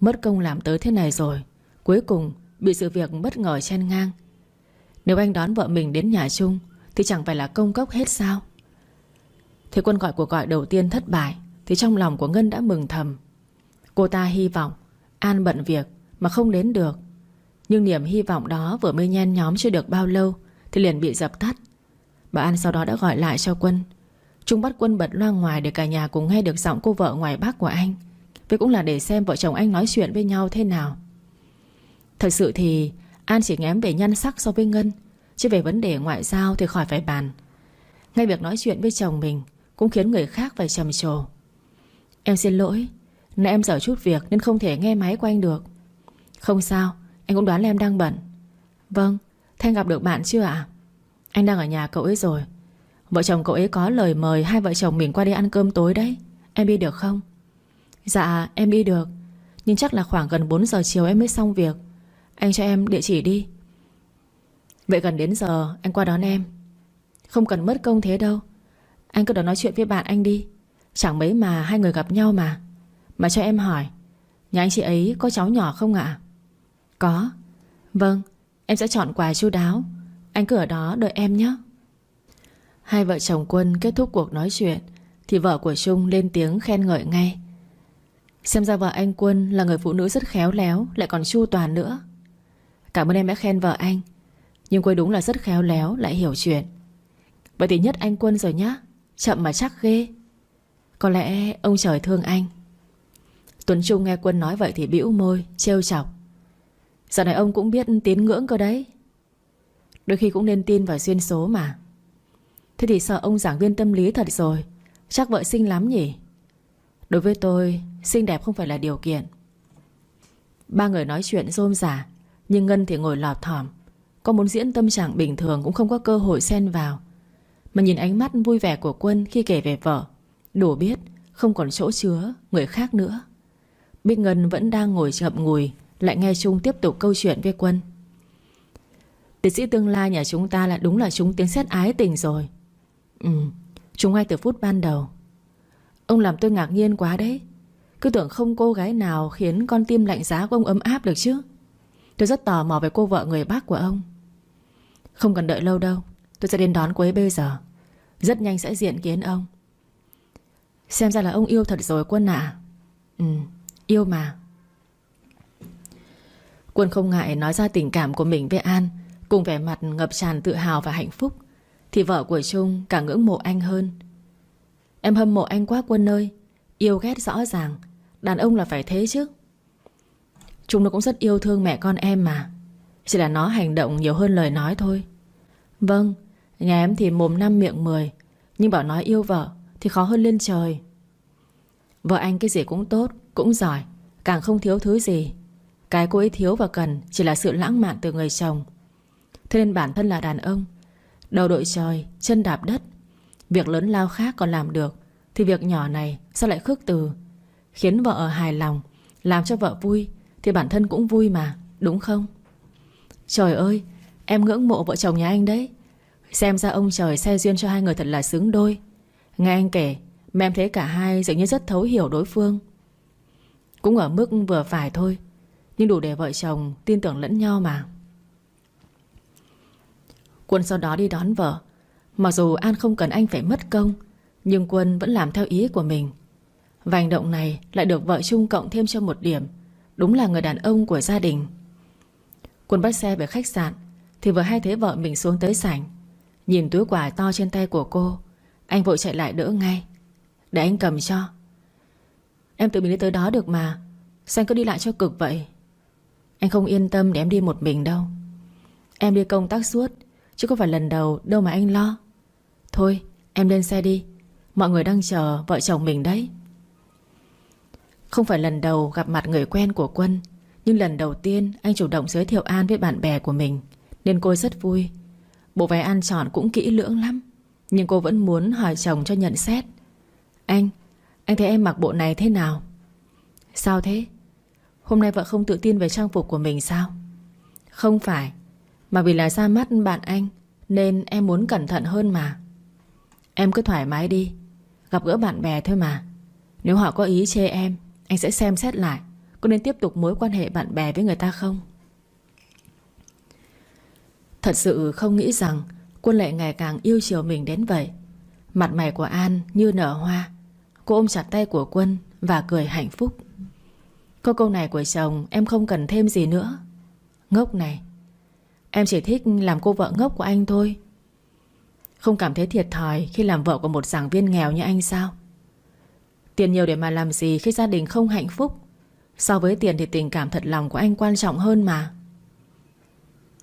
Mất công làm tới thế này rồi Cuối cùng bị sự việc bất ngờ chen ngang. Nếu anh đón vợ mình đến nhà chung Thì chẳng phải là công cốc hết sao? Thế quân gọi cuộc gọi đầu tiên thất bại, Thì trong lòng của Ngân đã mừng thầm. Cô ta hy vọng, An bận việc mà không đến được. Nhưng niềm hy vọng đó vừa mới nhen nhóm chưa được bao lâu, Thì liền bị dập tắt. Bà An sau đó đã gọi lại cho Quân. Trung bắt Quân bật loa ngoài để cả nhà cùng nghe được giọng cô vợ ngoài bác của anh. Vậy cũng là để xem vợ chồng anh nói chuyện với nhau thế nào. Thật sự thì, An chỉ ngém về nhan sắc so với Ngân, Chứ về vấn đề ngoại giao thì khỏi phải bàn. Ngay việc nói chuyện với chồng mình cũng khiến người khác phải trầm trồ. Em xin lỗi, Nãy em dở chút việc nên không thể nghe máy của anh được. Không sao, Anh cũng đoán là em đang bận. Vâng Thanh gặp được bạn chưa ạ? Anh đang ở nhà cậu ấy rồi. Vợ chồng cậu ấy có lời mời hai vợ chồng mình qua đây ăn cơm tối đấy. Em đi được không? Dạ em đi được. Nhưng chắc là khoảng gần 4 giờ chiều em mới xong việc. Anh cho em địa chỉ đi. Vậy gần đến giờ, anh qua đón em. Không cần mất công thế đâu. Anh cứ đó nói chuyện với bạn anh đi. Chẳng mấy mà hai người gặp nhau mà. Mà cho em hỏi, Nhà anh chị ấy có cháu nhỏ không ạ? Có. Vâng em sẽ chọn quà chu đáo. Anh cứ ở đó đợi em nhé. Hai vợ chồng Quân kết thúc cuộc nói chuyện, Thì vợ của Trung lên tiếng khen ngợi ngay. Xem ra vợ anh Quân là người phụ nữ rất khéo léo, Lại còn chu toàn nữa. Cảm ơn em đã khen vợ anh, Nhưng quê đúng là rất khéo léo, Lại hiểu chuyện. Vậy thì nhất anh Quân rồi nhá. Chậm mà chắc ghê. Có lẽ ông trời thương anh. Tuấn Trung nghe Quân nói vậy thì bĩu môi, Trêu chọc. Giờ này ông cũng biết tín ngưỡng cơ đấy. Đôi khi cũng nên tin vào duyên số mà. Thế thì sợ ông giảng viên tâm lý thật rồi. Chắc vợ xinh lắm nhỉ? Đối với tôi, Xinh đẹp không phải là điều kiện. Ba người nói chuyện rôm rả, Nhưng Ngân thì ngồi lọt thỏm. Có muốn diễn tâm trạng bình thường Cũng không có cơ hội xen vào. Mà nhìn ánh mắt vui vẻ của Quân khi kể về vợ, Đủ biết không còn chỗ chứa Người khác nữa. Bích Ngân vẫn đang ngồi chậm ngùi, Lại nghe Trung tiếp tục câu chuyện với Quân. Tiến sĩ tương lai nhà chúng ta là đúng là chúng tiếng xét ái tình rồi. Ừ Chúng ngay từ phút ban đầu. Ông làm tôi ngạc nhiên quá đấy. Cứ tưởng không cô gái nào khiến con tim lạnh giá của ông ấm áp được chứ. Tôi rất tò mò về cô vợ người bác của ông. Không cần đợi lâu đâu. Tôi sẽ đến đón cô ấy bây giờ. Rất nhanh sẽ diện kiến ông. Xem ra là ông yêu thật rồi, quân ạ. Ừ yêu mà. Quân không ngại nói ra tình cảm của mình với An, Cùng vẻ mặt ngập tràn tự hào và hạnh phúc. Thì vợ của Trung càng ngưỡng mộ anh hơn. Em hâm mộ anh quá, Quân ơi. Yêu ghét rõ ràng. Đàn ông là phải thế chứ. Trung nó cũng rất yêu thương mẹ con em mà. Chỉ là nó hành động nhiều hơn lời nói thôi. Vâng Nhà em thì mồm năm miệng mười Nhưng bảo nói yêu vợ Thì khó hơn lên trời. Vợ anh cái gì cũng tốt Cũng giỏi Càng không thiếu thứ gì. Cái cô ấy thiếu và cần Chỉ là sự lãng mạn từ người chồng. Thế nên bản thân là đàn ông Đầu đội trời, chân đạp đất. Việc lớn lao khác còn làm được Thì việc nhỏ này sao lại khước từ? Khiến vợ ở hài lòng Làm cho vợ vui Thì bản thân cũng vui mà Đúng không? Trời ơi Em ngưỡng mộ vợ chồng nhà anh đấy. Xem ra ông trời xe duyên cho hai người thật là xứng đôi. Nghe anh kể, Mà em thấy cả hai dường như rất thấu hiểu đối phương. Cũng ở mức vừa phải thôi, Nhưng đủ để vợ chồng tin tưởng lẫn nhau mà. Quân sau đó đi đón vợ. Mặc dù An không cần anh phải mất công, Nhưng Quân vẫn làm theo ý của mình. Và hành động này lại được vợ chung cộng thêm cho một điểm, Đúng là người đàn ông của gia đình. Quân bắt xe về khách sạn, Thì vừa hay thấy vợ mình xuống tới sảnh. Nhìn túi quà to trên tay của cô, Anh vội chạy lại đỡ ngay. Để anh cầm cho. Em tự mình đi tới đó được mà. Sao anh cứ đi lại cho cực vậy? Anh không yên tâm để em đi một mình đâu. Em đi công tác suốt, Chứ có phải lần đầu đâu mà anh lo. Thôi, em lên xe đi. Mọi người đang chờ vợ chồng mình đấy. Không phải lần đầu gặp mặt người quen của Quân, Nhưng lần đầu tiên anh chủ động giới thiệu An với bạn bè của mình, Nên cô rất vui. Bộ váy An chọn cũng kỹ lưỡng lắm, Nhưng cô vẫn muốn hỏi chồng cho nhận xét. Anh Anh thấy em mặc bộ này thế nào? Sao thế? Hôm nay vợ không tự tin về trang phục của mình sao? Không phải, Mà vì là ra mắt bạn anh, Nên em muốn cẩn thận hơn mà. Em cứ thoải mái đi, Gặp gỡ bạn bè thôi mà. Nếu họ có ý chê em, Anh sẽ xem xét lại, Có nên tiếp tục mối quan hệ bạn bè với người ta không? Thật sự không nghĩ rằng Quân lại ngày càng yêu chiều mình đến vậy. Mặt mày của An như nở hoa. Cô ôm chặt tay của Quân Và cười hạnh phúc. Câu câu này của chồng, em không cần thêm gì nữa. Ngốc này. Em chỉ thích làm cô vợ ngốc của anh thôi. Không cảm thấy thiệt thòi Khi làm vợ của một giảng viên nghèo như anh sao? Tiền nhiều để mà làm gì Khi gia đình không hạnh phúc? So với tiền thì tình cảm thật lòng của anh quan trọng hơn mà.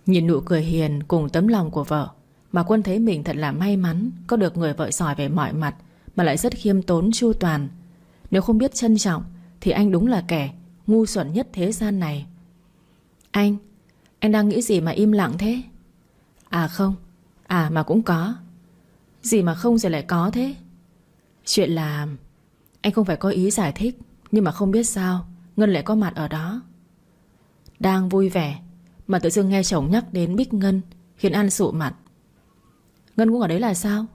Nhìn nụ cười hiền cùng tấm lòng của vợ, Mà Quân thấy mình thật là may mắn Có được người vợ giỏi về mọi mặt Mà lại rất khiêm tốn, chu toàn. Nếu không biết trân trọng, Thì anh đúng là kẻ ngu xuẩn nhất thế gian này. Anh Anh đang nghĩ gì mà im lặng thế? À không À mà cũng có. Gì mà không rồi lại có thế? Chuyện là Anh không phải có ý giải thích, Nhưng mà không biết sao Ngân lại có mặt ở đó. Đang vui vẻ mà tự dưng nghe chồng nhắc đến Bích Ngân Khiến An sụ mặt. Ngân cũng ở đấy là sao?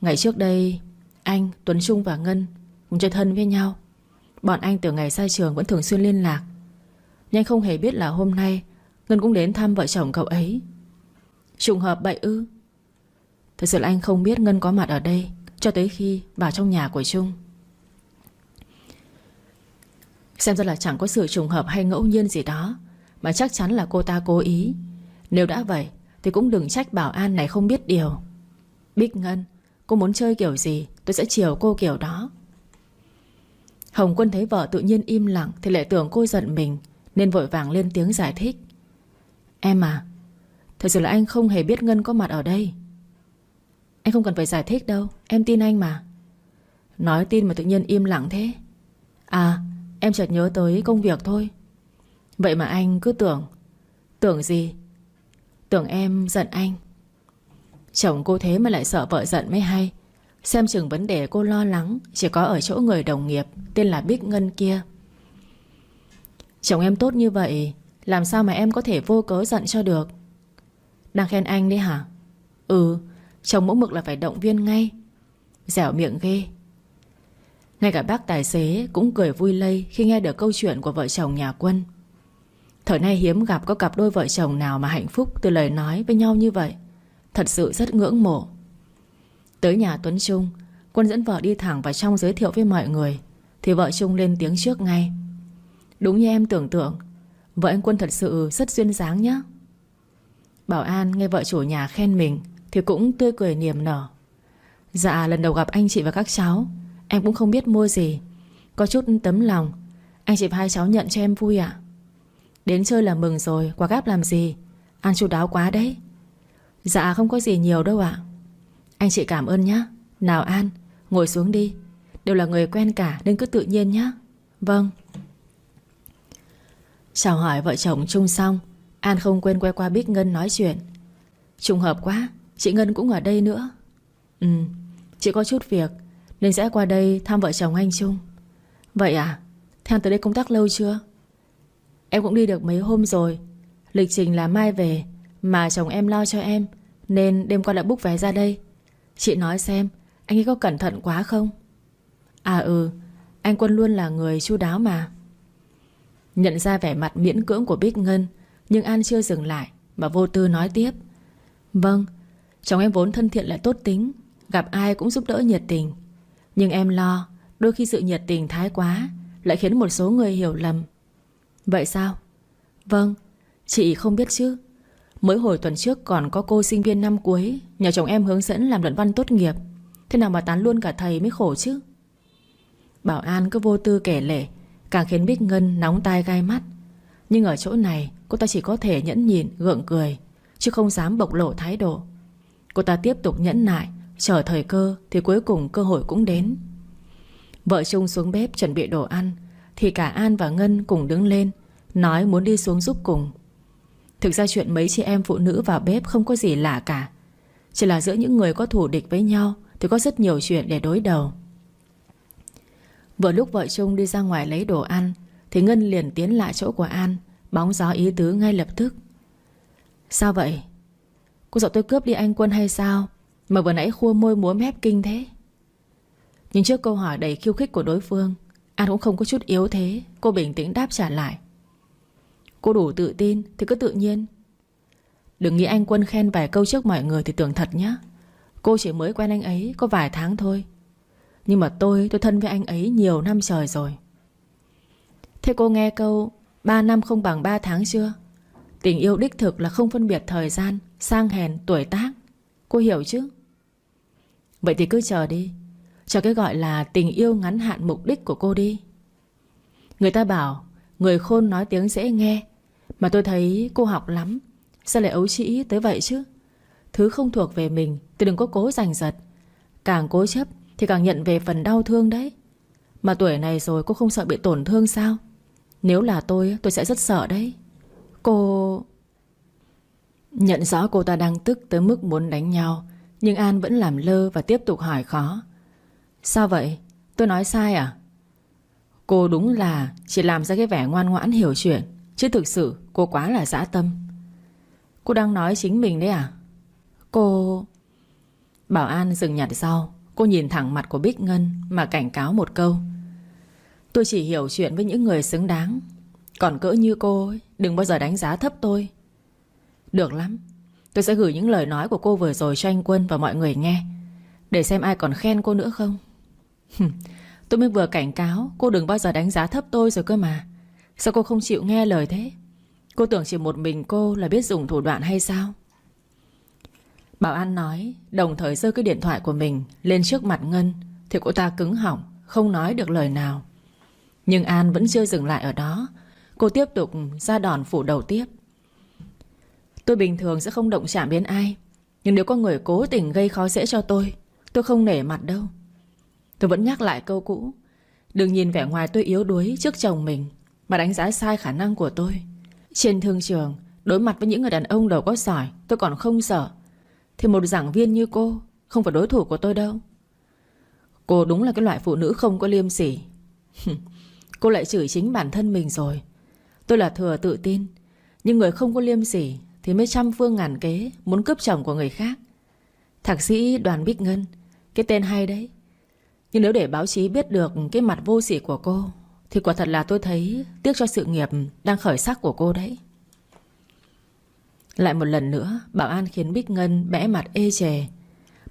Ngày trước đây Anh, Tuấn Trung và Ngân Cũng chơi thân với nhau. Bọn anh từ ngày ra trường vẫn thường xuyên liên lạc. Nhưng không hề biết là hôm nay Ngân cũng đến thăm vợ chồng cậu ấy. Trùng hợp bậy ư? Thật sự là anh không biết Ngân có mặt ở đây Cho tới khi vào trong nhà của Trung. Xem ra là chẳng có sự trùng hợp hay ngẫu nhiên gì đó. Mà chắc chắn là cô ta cố ý. Nếu đã vậy, Thì cũng đừng trách bảo an này không biết điều. Bích Ngân, Cô muốn chơi kiểu gì, Tôi sẽ chiều cô kiểu đó. Hồng Quân thấy vợ tự nhiên im lặng Thì lại tưởng cô giận mình, Nên vội vàng lên tiếng giải thích. Em à Thật sự là anh không hề biết Ngân có mặt ở đây. Anh không cần phải giải thích đâu, Em tin anh mà. Nói tin mà tự nhiên im lặng thế. À em chợt nhớ tới công việc thôi. Vậy mà anh cứ tưởng Tưởng gì? Tưởng em giận anh. Chồng cô thế mà lại sợ vợ giận mới hay. Xem chừng vấn đề cô lo lắng Chỉ có ở chỗ người đồng nghiệp, Tên là Bích Ngân kia. Chồng em tốt như vậy, Làm sao mà em có thể vô cớ giận cho được? Đang khen anh đấy hả? Ừ Chồng mẫu mực là phải động viên ngay. Dẻo miệng ghê. Ngay cả bác tài xế cũng cười vui lây Khi nghe được câu chuyện của vợ chồng nhà quân. Thời nay hiếm gặp có cặp đôi vợ chồng nào mà hạnh phúc Từ lời nói với nhau như vậy. Thật sự rất ngưỡng mộ. Tới nhà Tuấn Trung, Quân dẫn vợ đi thẳng vào trong giới thiệu với mọi người, Thì vợ Trung lên tiếng trước ngay. Đúng như em tưởng tượng, Vợ anh Quân thật sự rất duyên dáng nhá. Bảo An nghe vợ chủ nhà khen mình Thì cũng tươi cười niềm nở. Dạ lần đầu gặp anh chị và các cháu, Em cũng không biết mua gì. Có chút tấm lòng. Anh chị và hai cháu nhận cho em vui ạ. Đến chơi là mừng rồi quá gáp làm gì? Ăn chu đáo quá đấy. Dạ không có gì nhiều đâu ạ. Anh chị cảm ơn nhá. Nào An, Ngồi xuống đi. Đều là người quen cả, Nên cứ tự nhiên nhá. Vâng. Chào hỏi vợ chồng chung xong, An không quên quay qua Bích Ngân nói chuyện. Trùng hợp quá, Chị Ngân cũng ở đây nữa. Ừ Chị có chút việc, Nên sẽ qua đây thăm vợ chồng anh Trung. Vậy à Theo tới đây công tác lâu chưa? Em cũng đi được mấy hôm rồi. Lịch trình là mai về, Mà chồng em lo cho em, Nên đêm qua đã búc vé ra đây. Chị nói xem, Anh ấy có cẩn thận quá không? À ừ Anh Quân luôn là người chu đáo mà. Nhận ra vẻ mặt miễn cưỡng của Bích Ngân, Nhưng An chưa dừng lại, Mà vô tư nói tiếp. Vâng Chồng em vốn thân thiện lại tốt tính, Gặp ai cũng giúp đỡ nhiệt tình. Nhưng em lo, Đôi khi sự nhiệt tình thái quá, Lại khiến một số người hiểu lầm. Vậy sao? Vâng Chị không biết chứ. Mới hồi tuần trước còn có cô sinh viên năm cuối Nhờ chồng em hướng dẫn làm luận văn tốt nghiệp. Thế nào mà tán luôn cả thầy mới khổ chứ? Bảo An cứ vô tư kể lể, Càng khiến Bích Ngân nóng tai gai mắt. Nhưng ở chỗ này, Cô ta chỉ có thể nhẫn nhịn, gượng cười, Chứ không dám bộc lộ thái độ. Cô ta tiếp tục nhẫn nại, Chờ thời cơ thì cuối cùng cơ hội cũng đến. Vợ chung xuống bếp chuẩn bị đồ ăn thì cả An và Ngân cùng đứng lên, Nói muốn đi xuống giúp cùng. Thực ra chuyện mấy chị em phụ nữ vào bếp Không có gì lạ cả. Chỉ là giữa những người có thù địch với nhau Thì có rất nhiều chuyện để đối đầu. Vừa lúc vợ Trung đi ra ngoài lấy đồ ăn, Thì Ngân liền tiến lại chỗ của An, Bóng gió ý tứ ngay lập tức. Sao vậy? Cô dạo tôi cướp đi anh Quân hay sao? Mà vừa nãy khua môi múa mép kinh thế. Nhưng trước câu hỏi đầy khiêu khích của đối phương An cũng không có chút yếu thế. Cô bình tĩnh đáp trả lại. Cô đủ tự tin thì cứ tự nhiên. Đừng nghĩ anh Quân khen vài câu trước mọi người Thì tưởng thật nhé. Cô chỉ mới quen anh ấy có vài tháng thôi. Nhưng mà tôi tôi thân với anh ấy nhiều năm trời rồi. Thế cô nghe câu 3 năm không bằng 3 tháng chưa? Tình yêu đích thực là không phân biệt thời gian Sang hèn, tuổi tác. Cô hiểu chứ? Vậy thì cứ chờ đi cho cái gọi là tình yêu ngắn hạn mục đích của cô đi. Người ta bảo, Người khôn nói tiếng dễ nghe, Mà tôi thấy cô học lắm, Sao lại ấu trĩ tới vậy chứ? Thứ không thuộc về mình Thì đừng có cố giành giật, Càng cố chấp thì càng nhận về phần đau thương đấy. Mà tuổi này rồi cô không sợ bị tổn thương sao? Nếu là tôi Tôi sẽ rất sợ đấy. Cô... Nhận rõ cô ta đang tức tới mức muốn đánh nhau, Nhưng An vẫn làm lơ và tiếp tục hỏi khó. Sao vậy? Tôi nói sai à? Cô đúng là chỉ làm ra cái vẻ ngoan ngoãn hiểu chuyện Chứ thực sự cô quá là dã tâm. Cô đang nói chính mình đấy à? Cô... Bảo An dừng nhặt rau Cô nhìn thẳng mặt của Bích Ngân Mà cảnh cáo một câu. Tôi chỉ hiểu chuyện với những người xứng đáng. Còn cỡ như cô ấy, Đừng bao giờ đánh giá thấp tôi. Được lắm. Tôi sẽ gửi những lời nói của cô vừa rồi cho anh Quân và mọi người nghe Để xem ai còn khen cô nữa không. Tôi mới vừa cảnh cáo, Cô đừng bao giờ đánh giá thấp tôi rồi cơ mà. Sao cô không chịu nghe lời thế? Cô tưởng chỉ một mình cô là biết dùng thủ đoạn hay sao? Bảo An nói, Đồng thời giơ cái điện thoại của mình Lên trước mặt Ngân, Thì cô ta cứng họng, Không nói được lời nào. Nhưng An vẫn chưa dừng lại ở đó. Cô tiếp tục ra đòn phủ đầu tiếp. Tôi bình thường sẽ không động chạm đến ai, Nhưng nếu có người cố tình gây khó dễ cho tôi Tôi không nể mặt đâu. Tôi vẫn nhắc lại câu cũ. Đừng nhìn vẻ ngoài tôi yếu đuối trước chồng mình, Mà đánh giá sai khả năng của tôi. Trên thương trường, Đối mặt với những người đàn ông đầu có sỏi, Tôi còn không sợ. Thì một giảng viên như cô Không phải đối thủ của tôi đâu. Cô đúng là cái loại phụ nữ không có liêm sỉ. Cô lại chửi chính bản thân mình rồi. Tôi là thừa tự tin, Nhưng người không có liêm sỉ Thì mới trăm phương ngàn kế Muốn cướp chồng của người khác. Thạc sĩ Đoàn Bích Ngân, Cái tên hay đấy. Nhưng nếu để báo chí biết được Cái mặt vô sỉ của cô, Thì quả thật là tôi thấy Tiếc cho sự nghiệp đang khởi sắc của cô đấy. Lại một lần nữa, Bảo An khiến Bích Ngân bẽ mặt ê chề.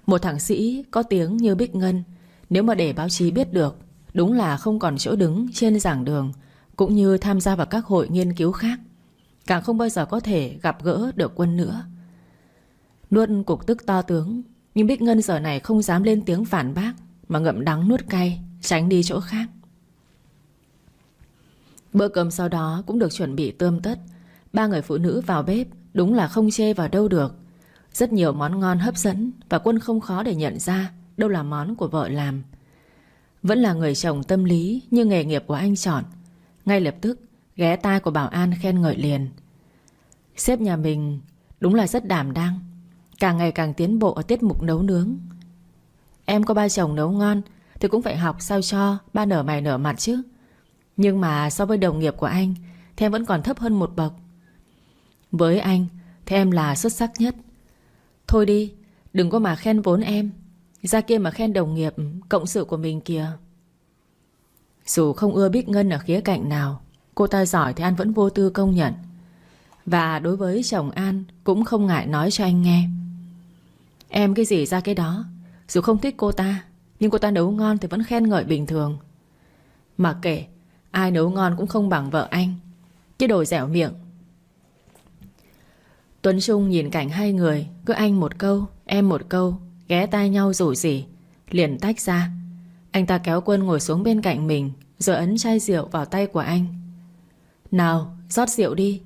Một thằng sĩ có tiếng như Bích Ngân, Nếu mà để báo chí biết được, Đúng là không còn chỗ đứng trên giảng đường, Cũng như tham gia vào các hội nghiên cứu khác, Càng không bao giờ có thể gặp gỡ được quân nữa. Luôn cục tức to tướng, Nhưng Bích Ngân giờ này không dám lên tiếng phản bác. Mà ngậm đắng nuốt cay, Tránh đi chỗ khác. Bữa cơm sau đó cũng được chuẩn bị tươm tất. Ba người phụ nữ vào bếp, Đúng là không chê vào đâu được. Rất nhiều món ngon hấp dẫn Và quân không khó để nhận ra Đâu là món của vợ làm. Vẫn là người chồng tâm lý Như nghề nghiệp của anh chọn. Ngay lập tức, ghé tai của Bảo An khen ngợi liền. Sếp nhà mình Đúng là rất đảm đang, Càng ngày càng tiến bộ ở tiết mục nấu nướng. Em có ba chồng nấu ngon, Thì cũng phải học sao cho Ba nở mày nở mặt chứ. Nhưng mà so với đồng nghiệp của anh, Thì em vẫn còn thấp hơn một bậc. Với anh, Thì em là xuất sắc nhất. Thôi đi, Đừng có mà khen vốn em. Ra kia mà khen đồng nghiệp, Cộng sự của mình kìa. Dù không ưa Bích Ngân ở khía cạnh nào, Cô ta giỏi thì anh vẫn vô tư công nhận. Và đối với chồng An, Cũng không ngại nói cho anh nghe. Em cái gì ra cái đó? Dù không thích cô ta, Nhưng cô ta nấu ngon thì vẫn khen ngợi bình thường. Mà kể, Ai nấu ngon cũng không bằng vợ anh. Chứ đồ dẻo miệng. Tuấn Trung nhìn cảnh hai người, Cứ anh một câu, Em một câu, Ghé tai nhau rủ rỉ, Liền tách ra. Anh ta kéo quân ngồi xuống bên cạnh mình, Rồi ấn chai rượu vào tay của anh. Nào, rót rượu đi.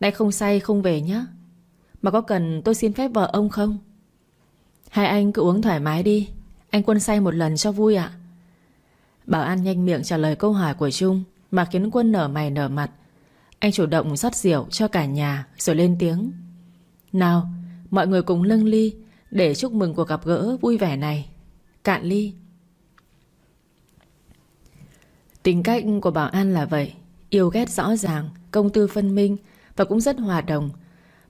Nay không say không về nhé Mà có cần tôi xin phép vợ ông không? Hai anh cứ uống thoải mái đi. Anh Quân say một lần cho vui ạ. Bảo An nhanh miệng trả lời câu hỏi của Trung, Mà khiến Quân nở mày nở mặt. Anh chủ động rót rượu cho cả nhà, Rồi lên tiếng. Nào, mọi người cùng nâng ly, Để chúc mừng cuộc gặp gỡ vui vẻ này. Cạn ly. Tính cách của Bảo An là vậy, Yêu ghét rõ ràng, Công tư phân minh Và cũng rất hòa đồng.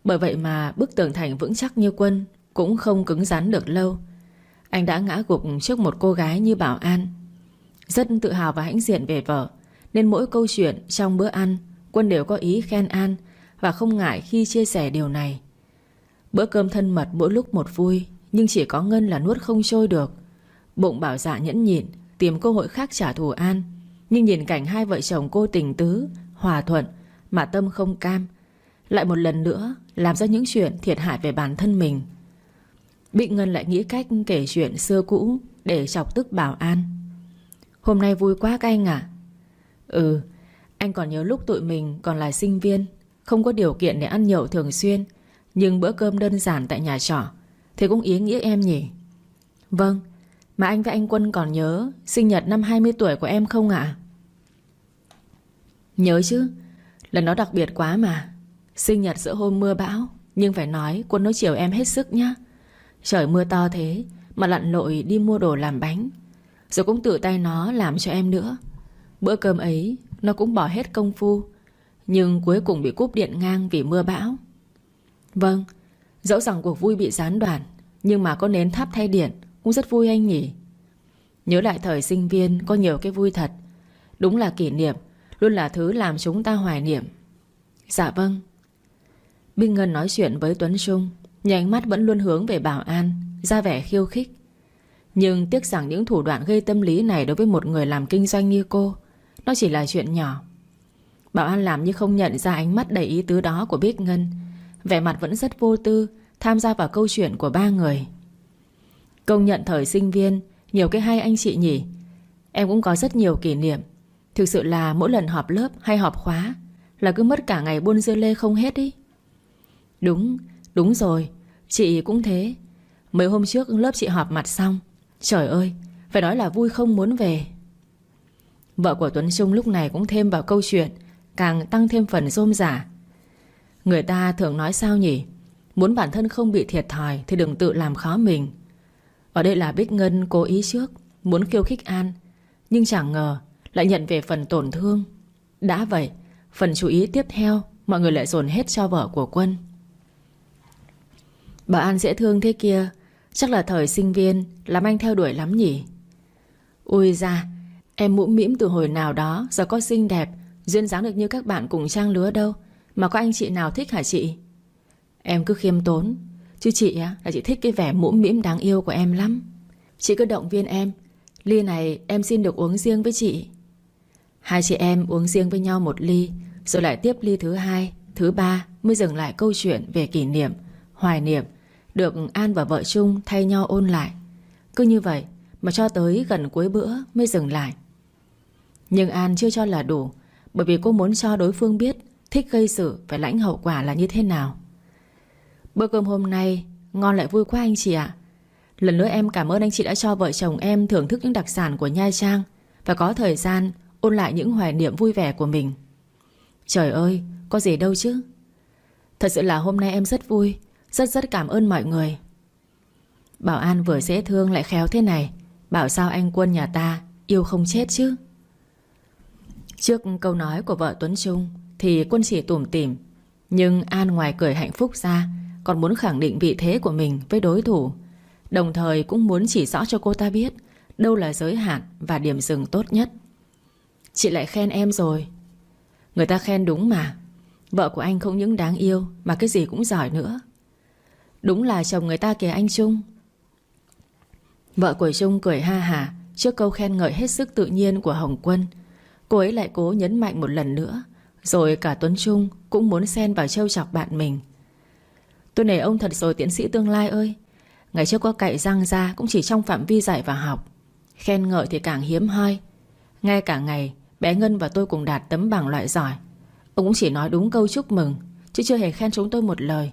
Bởi vậy mà bức tường thành vững chắc như quân cũng không cứng rắn được lâu. Anh đã ngã gục trước một cô gái như Bảo An. Rất tự hào và hãnh diện về vợ, Nên mỗi câu chuyện trong bữa ăn, Quân đều có ý khen An Và không ngại khi chia sẻ điều này. Bữa cơm thân mật mỗi lúc một vui, Nhưng chỉ có Ngân là nuốt không trôi được. Bụng bảo dạ nhẫn nhịn, Tìm cơ hội khác trả thù An. Nhưng nhìn cảnh hai vợ chồng cô tình tứ, Hòa thuận, Mà tâm không cam, Lại một lần nữa Làm ra những chuyện thiệt hại về bản thân mình. Bích Ngân lại nghĩ cách kể chuyện xưa cũ Để chọc tức Bảo An. Hôm nay vui quá các anh à Ừ Anh còn nhớ lúc tụi mình còn là sinh viên, Không có điều kiện để ăn nhậu thường xuyên, Nhưng bữa cơm đơn giản tại nhà trọ, Thì cũng ý nghĩa em nhỉ? Vâng Mà anh với anh Quân còn nhớ Sinh nhật năm 20 tuổi của em không ạ? Nhớ chứ Lần đó đặc biệt quá mà. Sinh nhật giữa hôm mưa bão, Nhưng phải nói Quân nói chiều em hết sức nhá. Trời mưa to thế, Mà lặn lội đi mua đồ làm bánh. Rồi cũng tự tay nó làm cho em nữa. Bữa cơm ấy, Nó cũng bỏ hết công phu, Nhưng cuối cùng bị cúp điện ngang vì mưa bão. Vâng Dẫu rằng cuộc vui bị gián đoạn, Nhưng mà có nến thắp thay điện Cũng rất vui anh nhỉ. Nhớ lại thời sinh viên có nhiều cái vui thật. Đúng là kỷ niệm, Luôn là thứ làm chúng ta hoài niệm. Dạ vâng. Binh Ngân nói chuyện với Tuấn Trung nhưng ánh mắt vẫn luôn hướng về Bảo An, Ra vẻ khiêu khích. Nhưng tiếc rằng những thủ đoạn gây tâm lý này Đối với một người làm kinh doanh như cô, Nó chỉ là chuyện nhỏ. Bảo An làm như không nhận ra ánh mắt đầy ý tứ đó của Bích Ngân. Vẻ mặt vẫn rất vô tư, Tham gia vào câu chuyện của ba người. Công nhận thời sinh viên, Nhiều cái hay anh chị nhỉ? Em cũng có rất nhiều kỷ niệm. Thực sự là mỗi lần họp lớp hay họp khóa Là cứ mất cả ngày buôn dưa lê không hết ý. Đúng Đúng rồi, Chị cũng thế. Mấy hôm trước lớp chị họp mặt xong, Trời ơi, Phải nói là vui không muốn về. Vợ của Tuấn Trung lúc này cũng thêm vào câu chuyện, Càng tăng thêm phần rôm giả Người ta thường nói sao nhỉ? Muốn bản thân không bị thiệt thòi Thì đừng tự làm khó mình. Ở đây là Bích Ngân cố ý trước, Muốn khiêu khích An, Nhưng chẳng ngờ lại nhận về phần tổn thương. Đã vậy, Phần chú ý tiếp theo, Mọi người lại dồn hết cho vợ của Quân. Bà An dễ thương thế kia. Chắc là thời sinh viên, Làm anh theo đuổi lắm nhỉ? Ui ra Em mũm mĩm từ hồi nào đó, Giờ có xinh đẹp, Duyên dáng được như các bạn cùng trang lứa đâu. Mà có anh chị nào thích hả chị? Em cứ khiêm tốn. Chứ chị á, là chị thích cái vẻ mũm mĩm đáng yêu của em lắm. Chị cứ động viên em. Ly này, em xin được uống riêng với chị. Hai chị em uống riêng với nhau một ly, Rồi lại tiếp ly thứ hai, Thứ ba, mới dừng lại câu chuyện về kỷ niệm, Hoài niệm được An và vợ chung thay nhau ôn lại. Cứ như vậy mà cho tới gần cuối bữa mới dừng lại. Nhưng An chưa cho là đủ, Bởi vì cô muốn cho đối phương biết Thích gây sự phải lãnh hậu quả là như thế nào. Bữa cơm hôm nay, Ngon lại vui quá anh chị ạ. Lần nữa em cảm ơn anh chị đã cho vợ chồng em Thưởng thức những đặc sản của Nha Trang Và có thời gian ôn lại những hoài niệm vui vẻ của mình. Trời ơi, Có gì đâu chứ. Thật sự là hôm nay em rất vui. Rất rất cảm ơn mọi người. Bảo An vừa dễ thương lại khéo thế này. Bảo sao anh quân nhà ta Yêu không chết chứ? Trước câu nói của vợ Tuấn Trung Thì quân chỉ tủm tỉm. Nhưng An ngoài cười hạnh phúc ra, Còn muốn khẳng định vị thế của mình với đối thủ. Đồng thời cũng muốn chỉ rõ cho cô ta biết Đâu là giới hạn và điểm dừng tốt nhất. Chị lại khen em rồi. Người ta khen đúng mà. Vợ của anh không những đáng yêu Mà cái gì cũng giỏi nữa. Đúng là chồng người ta kìa anh Trung. Vợ của Trung cười ha hả Trước câu khen ngợi hết sức tự nhiên của Hồng Quân. Cô ấy lại cố nhấn mạnh một lần nữa, Rồi cả Tuấn Trung Cũng muốn xen vào trêu chọc bạn mình. Tôi nể ông thật rồi tiến sĩ tương lai ơi. Ngày trước có cậy răng ra Cũng chỉ trong phạm vi dạy và học. Khen ngợi thì càng hiếm hoi. Ngay cả ngày bé Ngân và tôi cùng đạt tấm bằng loại giỏi, Ông cũng chỉ nói đúng câu chúc mừng, Chứ chưa hề khen chúng tôi một lời.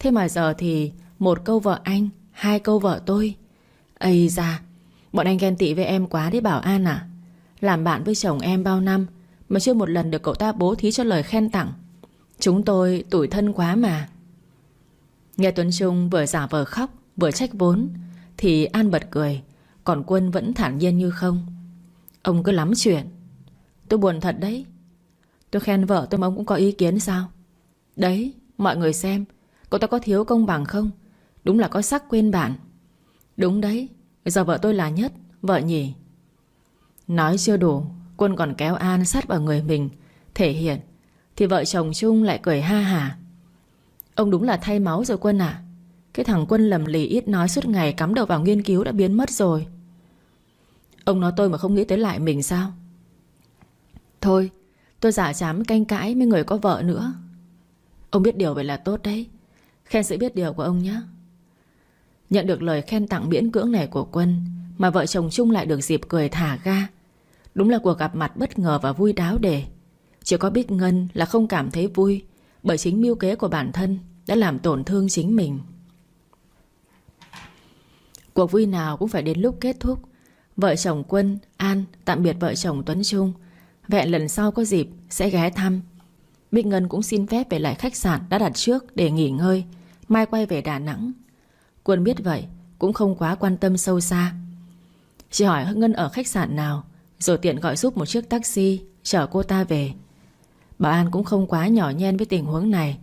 Thế mà giờ thì Một câu vợ anh, Hai câu vợ tôi. Ây da, Bọn anh ghen tị với em quá đấy Bảo An à. Làm bạn với chồng em bao năm Mà chưa một lần được cậu ta bố thí cho lời khen tặng. Chúng tôi tủi thân quá mà. Nghe Tuấn Trung vừa giả vờ khóc, Vừa trách vốn, Thì An bật cười, Còn Quân vẫn thản nhiên như không. Ông cứ lắm chuyện. Tôi buồn thật đấy. Tôi khen vợ tôi mà ông cũng có ý kiến sao? Đấy, mọi người xem Cậu ta có thiếu công bằng không? Đúng là có sắc quên bạn. Đúng đấy, Giờ vợ tôi là nhất, Vợ nhỉ? Nói chưa đủ, Quân còn kéo An sát vào người mình. Thể hiện, Thì vợ chồng chung lại cười ha hả Ông đúng là thay máu rồi Quân à Cái thằng Quân lầm lì ít nói suốt ngày Cắm đầu vào nghiên cứu đã biến mất rồi. Ông nói tôi mà không nghĩ tới lại mình sao? Thôi, Tôi giả chám canh cãi với người có vợ nữa. Ông biết điều vậy là tốt đấy. Khen sự biết điều của ông nhé. Nhận được lời khen tặng miễn cưỡng này của Quân Mà vợ chồng chung lại được dịp cười thả ga. Đúng là cuộc gặp mặt bất ngờ và vui đáo để. Chỉ có Bích Ngân là không cảm thấy vui Bởi chính mưu kế của bản thân Đã làm tổn thương chính mình. Cuộc vui nào cũng phải đến lúc kết thúc. Vợ chồng Quân, An Tạm biệt vợ chồng Tuấn Trung. Vẹn lần sau có dịp sẽ ghé thăm. Bích Ngân cũng xin phép về lại khách sạn Đã đặt trước để nghỉ ngơi. Mai quay về Đà Nẵng. Quân biết vậy, Cũng không quá quan tâm sâu xa. Chỉ hỏi Ngân ở khách sạn nào, Rồi tiện gọi giúp một chiếc taxi, Chở cô ta về. Bảo An cũng không quá nhỏ nhen với tình huống này.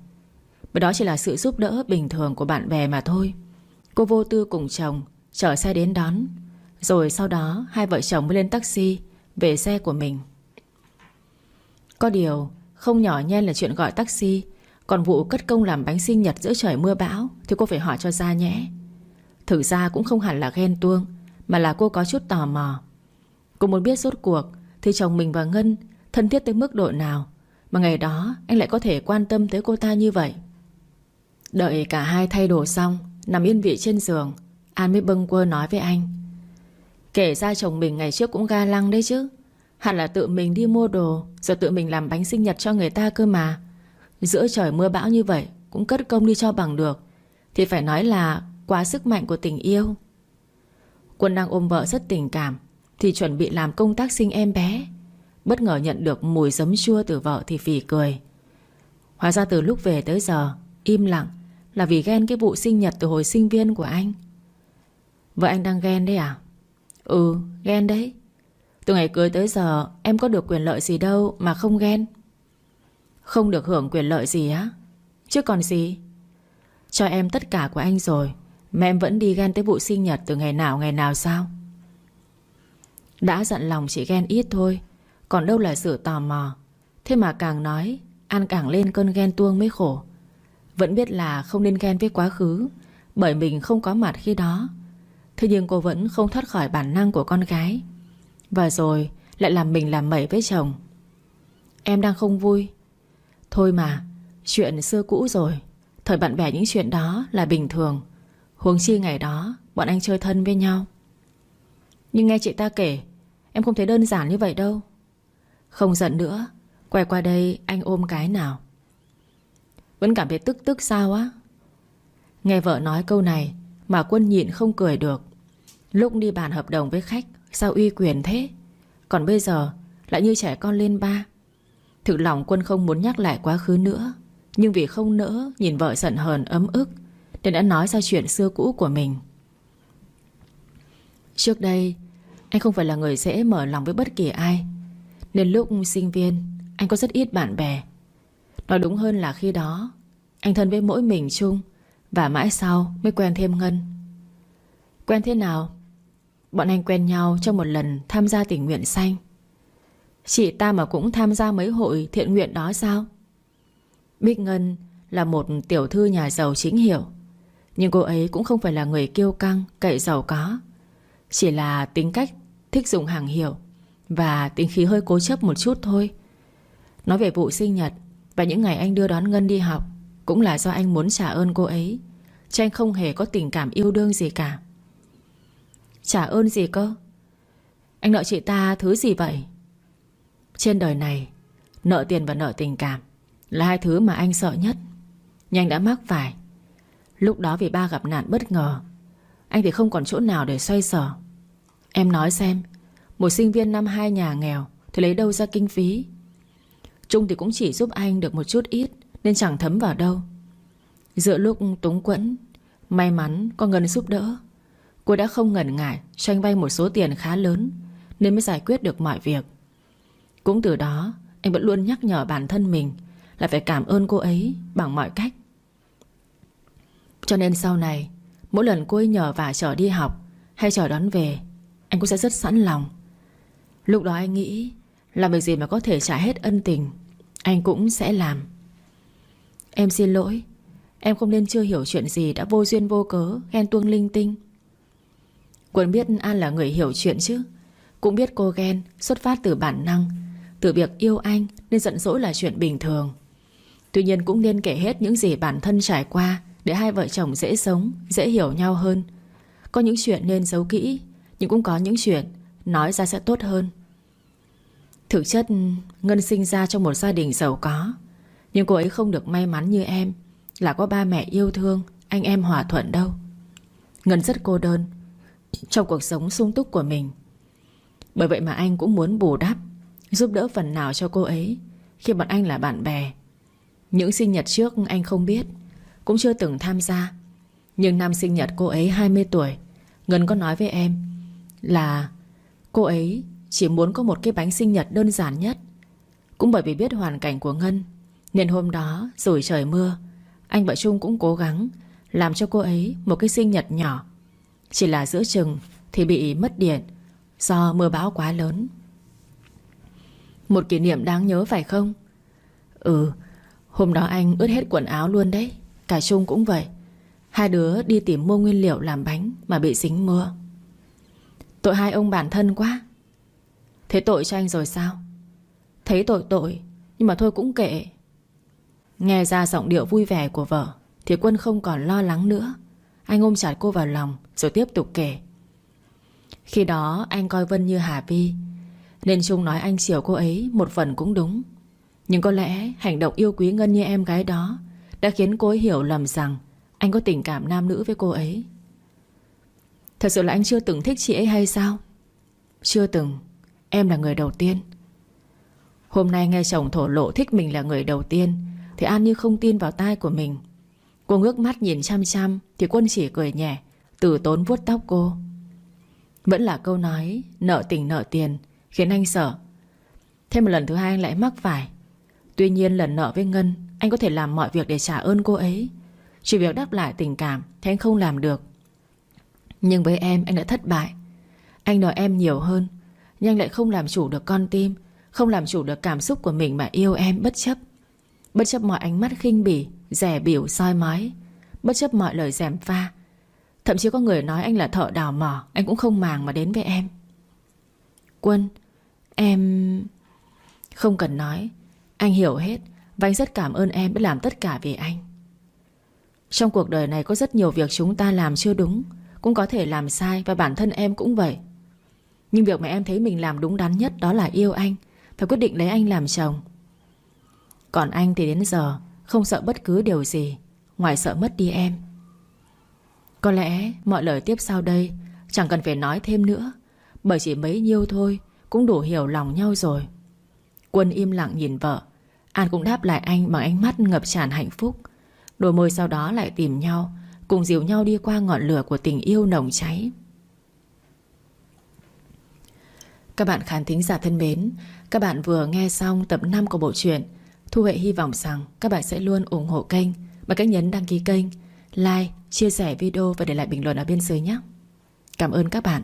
Bởi đó chỉ là sự giúp đỡ bình thường của bạn bè mà thôi. Cô vô tư cùng chồng, Chở xe đến đón. Rồi sau đó, hai vợ chồng mới lên taxi, Về xe của mình. Có điều, Không nhỏ nhen là chuyện gọi taxi còn vụ cất công làm bánh sinh nhật giữa trời mưa bão Thì cô phải hỏi cho ra nhé. Thử ra cũng không hẳn là ghen tuông, Mà là cô có chút tò mò. Cô muốn biết rốt cuộc Thì chồng mình và Ngân thân thiết tới mức độ nào, Mà ngày đó anh lại có thể quan tâm tới cô ta như vậy? Đợi cả hai thay đồ xong, Nằm yên vị trên giường, An mới bâng quơ nói với anh. Kể ra chồng mình ngày trước cũng ga lăng đấy chứ. Hẳn là tự mình đi mua đồ, Rồi tự mình làm bánh sinh nhật cho người ta cơ mà. Giữa trời mưa bão như vậy, Cũng cất công đi cho bằng được. Thì phải nói là quá sức mạnh của tình yêu. Quân đang ôm vợ rất tình cảm, Thì chuẩn bị làm công tác sinh em bé. Bất ngờ nhận được mùi giấm chua từ vợ thì phì cười. Hóa ra từ lúc về tới giờ, Im lặng Là vì ghen cái vụ sinh nhật từ hồi sinh viên của anh. Vợ anh đang ghen đấy à? Ừ ghen đấy. Từ ngày cưới tới giờ, Em có được quyền lợi gì đâu mà không ghen. Không được hưởng quyền lợi gì á. Chứ còn gì? Cho em tất cả của anh rồi, Mà em vẫn đi ghen tới vụ sinh nhật từ ngày nào ngày nào sao? Đã giận lòng chỉ ghen ít thôi, Còn đâu là sự tò mò. Thế mà càng nói An càng lên cơn ghen tuông mới khổ. Vẫn biết là không nên ghen với quá khứ, Bởi mình không có mặt khi đó. Thế nhưng cô vẫn không thoát khỏi bản năng của con gái. Và rồi, lại làm mình làm mẩy với chồng. Em đang không vui Thôi mà, Chuyện xưa cũ rồi. Thời bạn bè những chuyện đó là bình thường. Huống chi ngày đó, Bọn anh chơi thân với nhau. Nhưng nghe chị ta kể, Em không thấy đơn giản như vậy đâu. Không giận nữa, Quay qua đây anh ôm cái nào. Vẫn cảm thấy tức tức sao á. Nghe vợ nói câu này Mà quân nhịn không cười được. Lúc đi bàn hợp đồng với khách, Sao uy quyền thế? Còn bây giờ, lại như trẻ con lên ba. Thực lòng quân không muốn nhắc lại quá khứ nữa. Nhưng vì không nỡ, Nhìn vợ giận hờn, ấm ức, Nên đã nói ra chuyện xưa cũ của mình. Trước đây, Anh không phải là người dễ mở lòng với bất kỳ ai. Nên lúc sinh viên, Anh có rất ít bạn bè. Nói đúng hơn là khi đó, Anh thân với mỗi mình chung Và mãi sau mới quen thêm Ngân. Quen thế nào? Bọn anh quen nhau trong một lần tham gia tình nguyện xanh. Chị ta mà cũng tham gia mấy hội thiện nguyện đó sao? Bích Ngân là một tiểu thư nhà giàu chính hiểu Nhưng cô ấy cũng không phải là người kiêu căng, cậy giàu có. Chỉ là tính cách thích dùng hàng hiệu Và tính khí hơi cố chấp một chút thôi. Nói về vụ sinh nhật Và những ngày anh đưa đón Ngân đi học Cũng là do anh muốn trả ơn cô ấy Chứ anh không hề có tình cảm yêu đương gì cả. Trả ơn gì cơ? Anh nợ chị ta thứ gì vậy? Trên đời này, Nợ tiền và nợ tình cảm Là hai thứ mà anh sợ nhất. Nhưng anh đã mắc phải. Lúc đó vì ba gặp nạn bất ngờ, Anh thì không còn chỗ nào để xoay sở. Em nói xem, Một sinh viên năm hai nhà nghèo Thì lấy đâu ra kinh phí? Trung thì cũng chỉ giúp anh được một chút ít, Nên chẳng thấm vào đâu. Giữa lúc túng quẫn, May mắn có Ngân giúp đỡ. Cô đã không ngần ngại cho anh vay một số tiền khá lớn, Nên mới giải quyết được mọi việc. Cũng từ đó, Anh vẫn luôn nhắc nhở bản thân mình Là phải cảm ơn cô ấy bằng mọi cách. Cho nên sau này, Mỗi lần cô ấy nhờ và chở đi học Hay chở đón về, Anh cũng sẽ rất sẵn lòng. Lúc đó anh nghĩ Làm việc gì mà có thể trả hết ân tình, Anh cũng sẽ làm. Em xin lỗi, Em không nên chưa hiểu chuyện gì đã vô duyên vô cớ, Ghen tuông linh tinh. Quân biết An là người hiểu chuyện chứ, Cũng biết cô ghen xuất phát từ bản năng từ việc yêu anh Nên giận dỗi là chuyện bình thường. Tuy nhiên cũng nên kể hết những gì bản thân trải qua Để hai vợ chồng dễ sống, Dễ hiểu nhau hơn. Có những chuyện nên giấu kỹ, Nhưng cũng có những chuyện nói ra sẽ tốt hơn. Thực chất, Ngân sinh ra trong một gia đình giàu có, Nhưng cô ấy không được may mắn như em, Là có ba mẹ yêu thương, Anh em hòa thuận đâu. Ngân rất cô đơn trong cuộc sống sung túc của mình. Bởi vậy mà anh cũng muốn bù đắp Giúp đỡ phần nào cho cô ấy. Khi bọn anh là bạn bè, Những sinh nhật trước anh không biết, Cũng chưa từng tham gia. Nhưng năm sinh nhật cô ấy 20 tuổi, Ngân có nói với em Là cô ấy chỉ muốn có một cái bánh sinh nhật đơn giản nhất. Cũng bởi vì biết hoàn cảnh của Ngân, Nên hôm đó rồi trời mưa, Anh và Trung cũng cố gắng Làm cho cô ấy một cái sinh nhật nhỏ. Chỉ là giữa chừng Thì bị mất điện Do mưa bão quá lớn. Một kỷ niệm đáng nhớ phải không? Ừ Hôm đó anh ướt hết quần áo luôn đấy. Cả Trung cũng vậy. Hai đứa đi tìm mua nguyên liệu làm bánh Mà bị dính mưa. Tội hai ông bản thân quá. Thế tội cho anh rồi sao? Thấy tội tội, Nhưng mà thôi cũng kệ. Nghe ra giọng điệu vui vẻ của vợ, Thì Quân không còn lo lắng nữa. Anh ôm chặt cô vào lòng, rồi tiếp tục kể. Khi đó, anh coi Vân như Hà Vi nên Trung nói anh chiều cô ấy Một phần cũng đúng. Nhưng có lẽ hành động yêu quý Ngân như em gái đó Đã khiến cô ấy hiểu lầm rằng Anh có tình cảm nam nữ với cô ấy. Thật sự là anh chưa từng thích chị ấy hay sao? Chưa từng. Em là người đầu tiên. Hôm nay nghe chồng thổ lộ thích mình là người đầu tiên, Thì An như không tin vào tai của mình. Cô ngước mắt nhìn chăm chăm, Thì Quân chỉ cười nhẹ, Từ tốn vuốt tóc cô. Vẫn là câu nói, Nợ tình nợ tiền Khiến anh sợ. Thêm một lần thứ hai anh lại mắc phải. Tuy nhiên lần nợ với Ngân, Anh có thể làm mọi việc để trả ơn cô ấy. Chỉ việc đáp lại tình cảm Thì anh không làm được. Nhưng với em, anh đã thất bại. Anh nợ em nhiều hơn, Nhưng anh lại không làm chủ được con tim, Không làm chủ được cảm xúc của mình mà yêu em bất chấp. Bất chấp mọi ánh mắt khinh bỉ, Rẻ biểu soi mói. Bất chấp mọi lời dèm pha. Thậm chí có người nói anh là thợ đào mỏ, Anh cũng không màng mà đến với em. Quân Em... Không cần nói. Anh hiểu hết Và anh rất cảm ơn em đã làm tất cả vì anh. Trong cuộc đời này có rất nhiều việc chúng ta làm chưa đúng, Cũng có thể làm sai Và bản thân em cũng vậy. Nhưng việc mà em thấy mình làm đúng đắn nhất Đó là yêu anh Và quyết định lấy anh làm chồng. Còn anh thì đến giờ Không sợ bất cứ điều gì, Ngoài sợ mất đi em. Có lẽ mọi lời tiếp sau đây Chẳng cần phải nói thêm nữa, Bởi chỉ mấy nhiêu thôi cũng đủ hiểu lòng nhau rồi. Quân im lặng nhìn vợ. An cũng đáp lại anh bằng ánh mắt ngập tràn hạnh phúc. Đôi môi sau đó lại tìm nhau Cùng dìu nhau đi qua ngọn lửa của tình yêu nồng cháy. Các bạn khán thính giả thân mến Các bạn vừa nghe xong tập 5 của bộ truyện Thu Hệ hy vọng rằng các bạn sẽ luôn ủng hộ kênh. Bằng cách nhấn đăng ký kênh Like, chia sẻ video và để lại bình luận ở bên dưới nhé. Cảm ơn các bạn.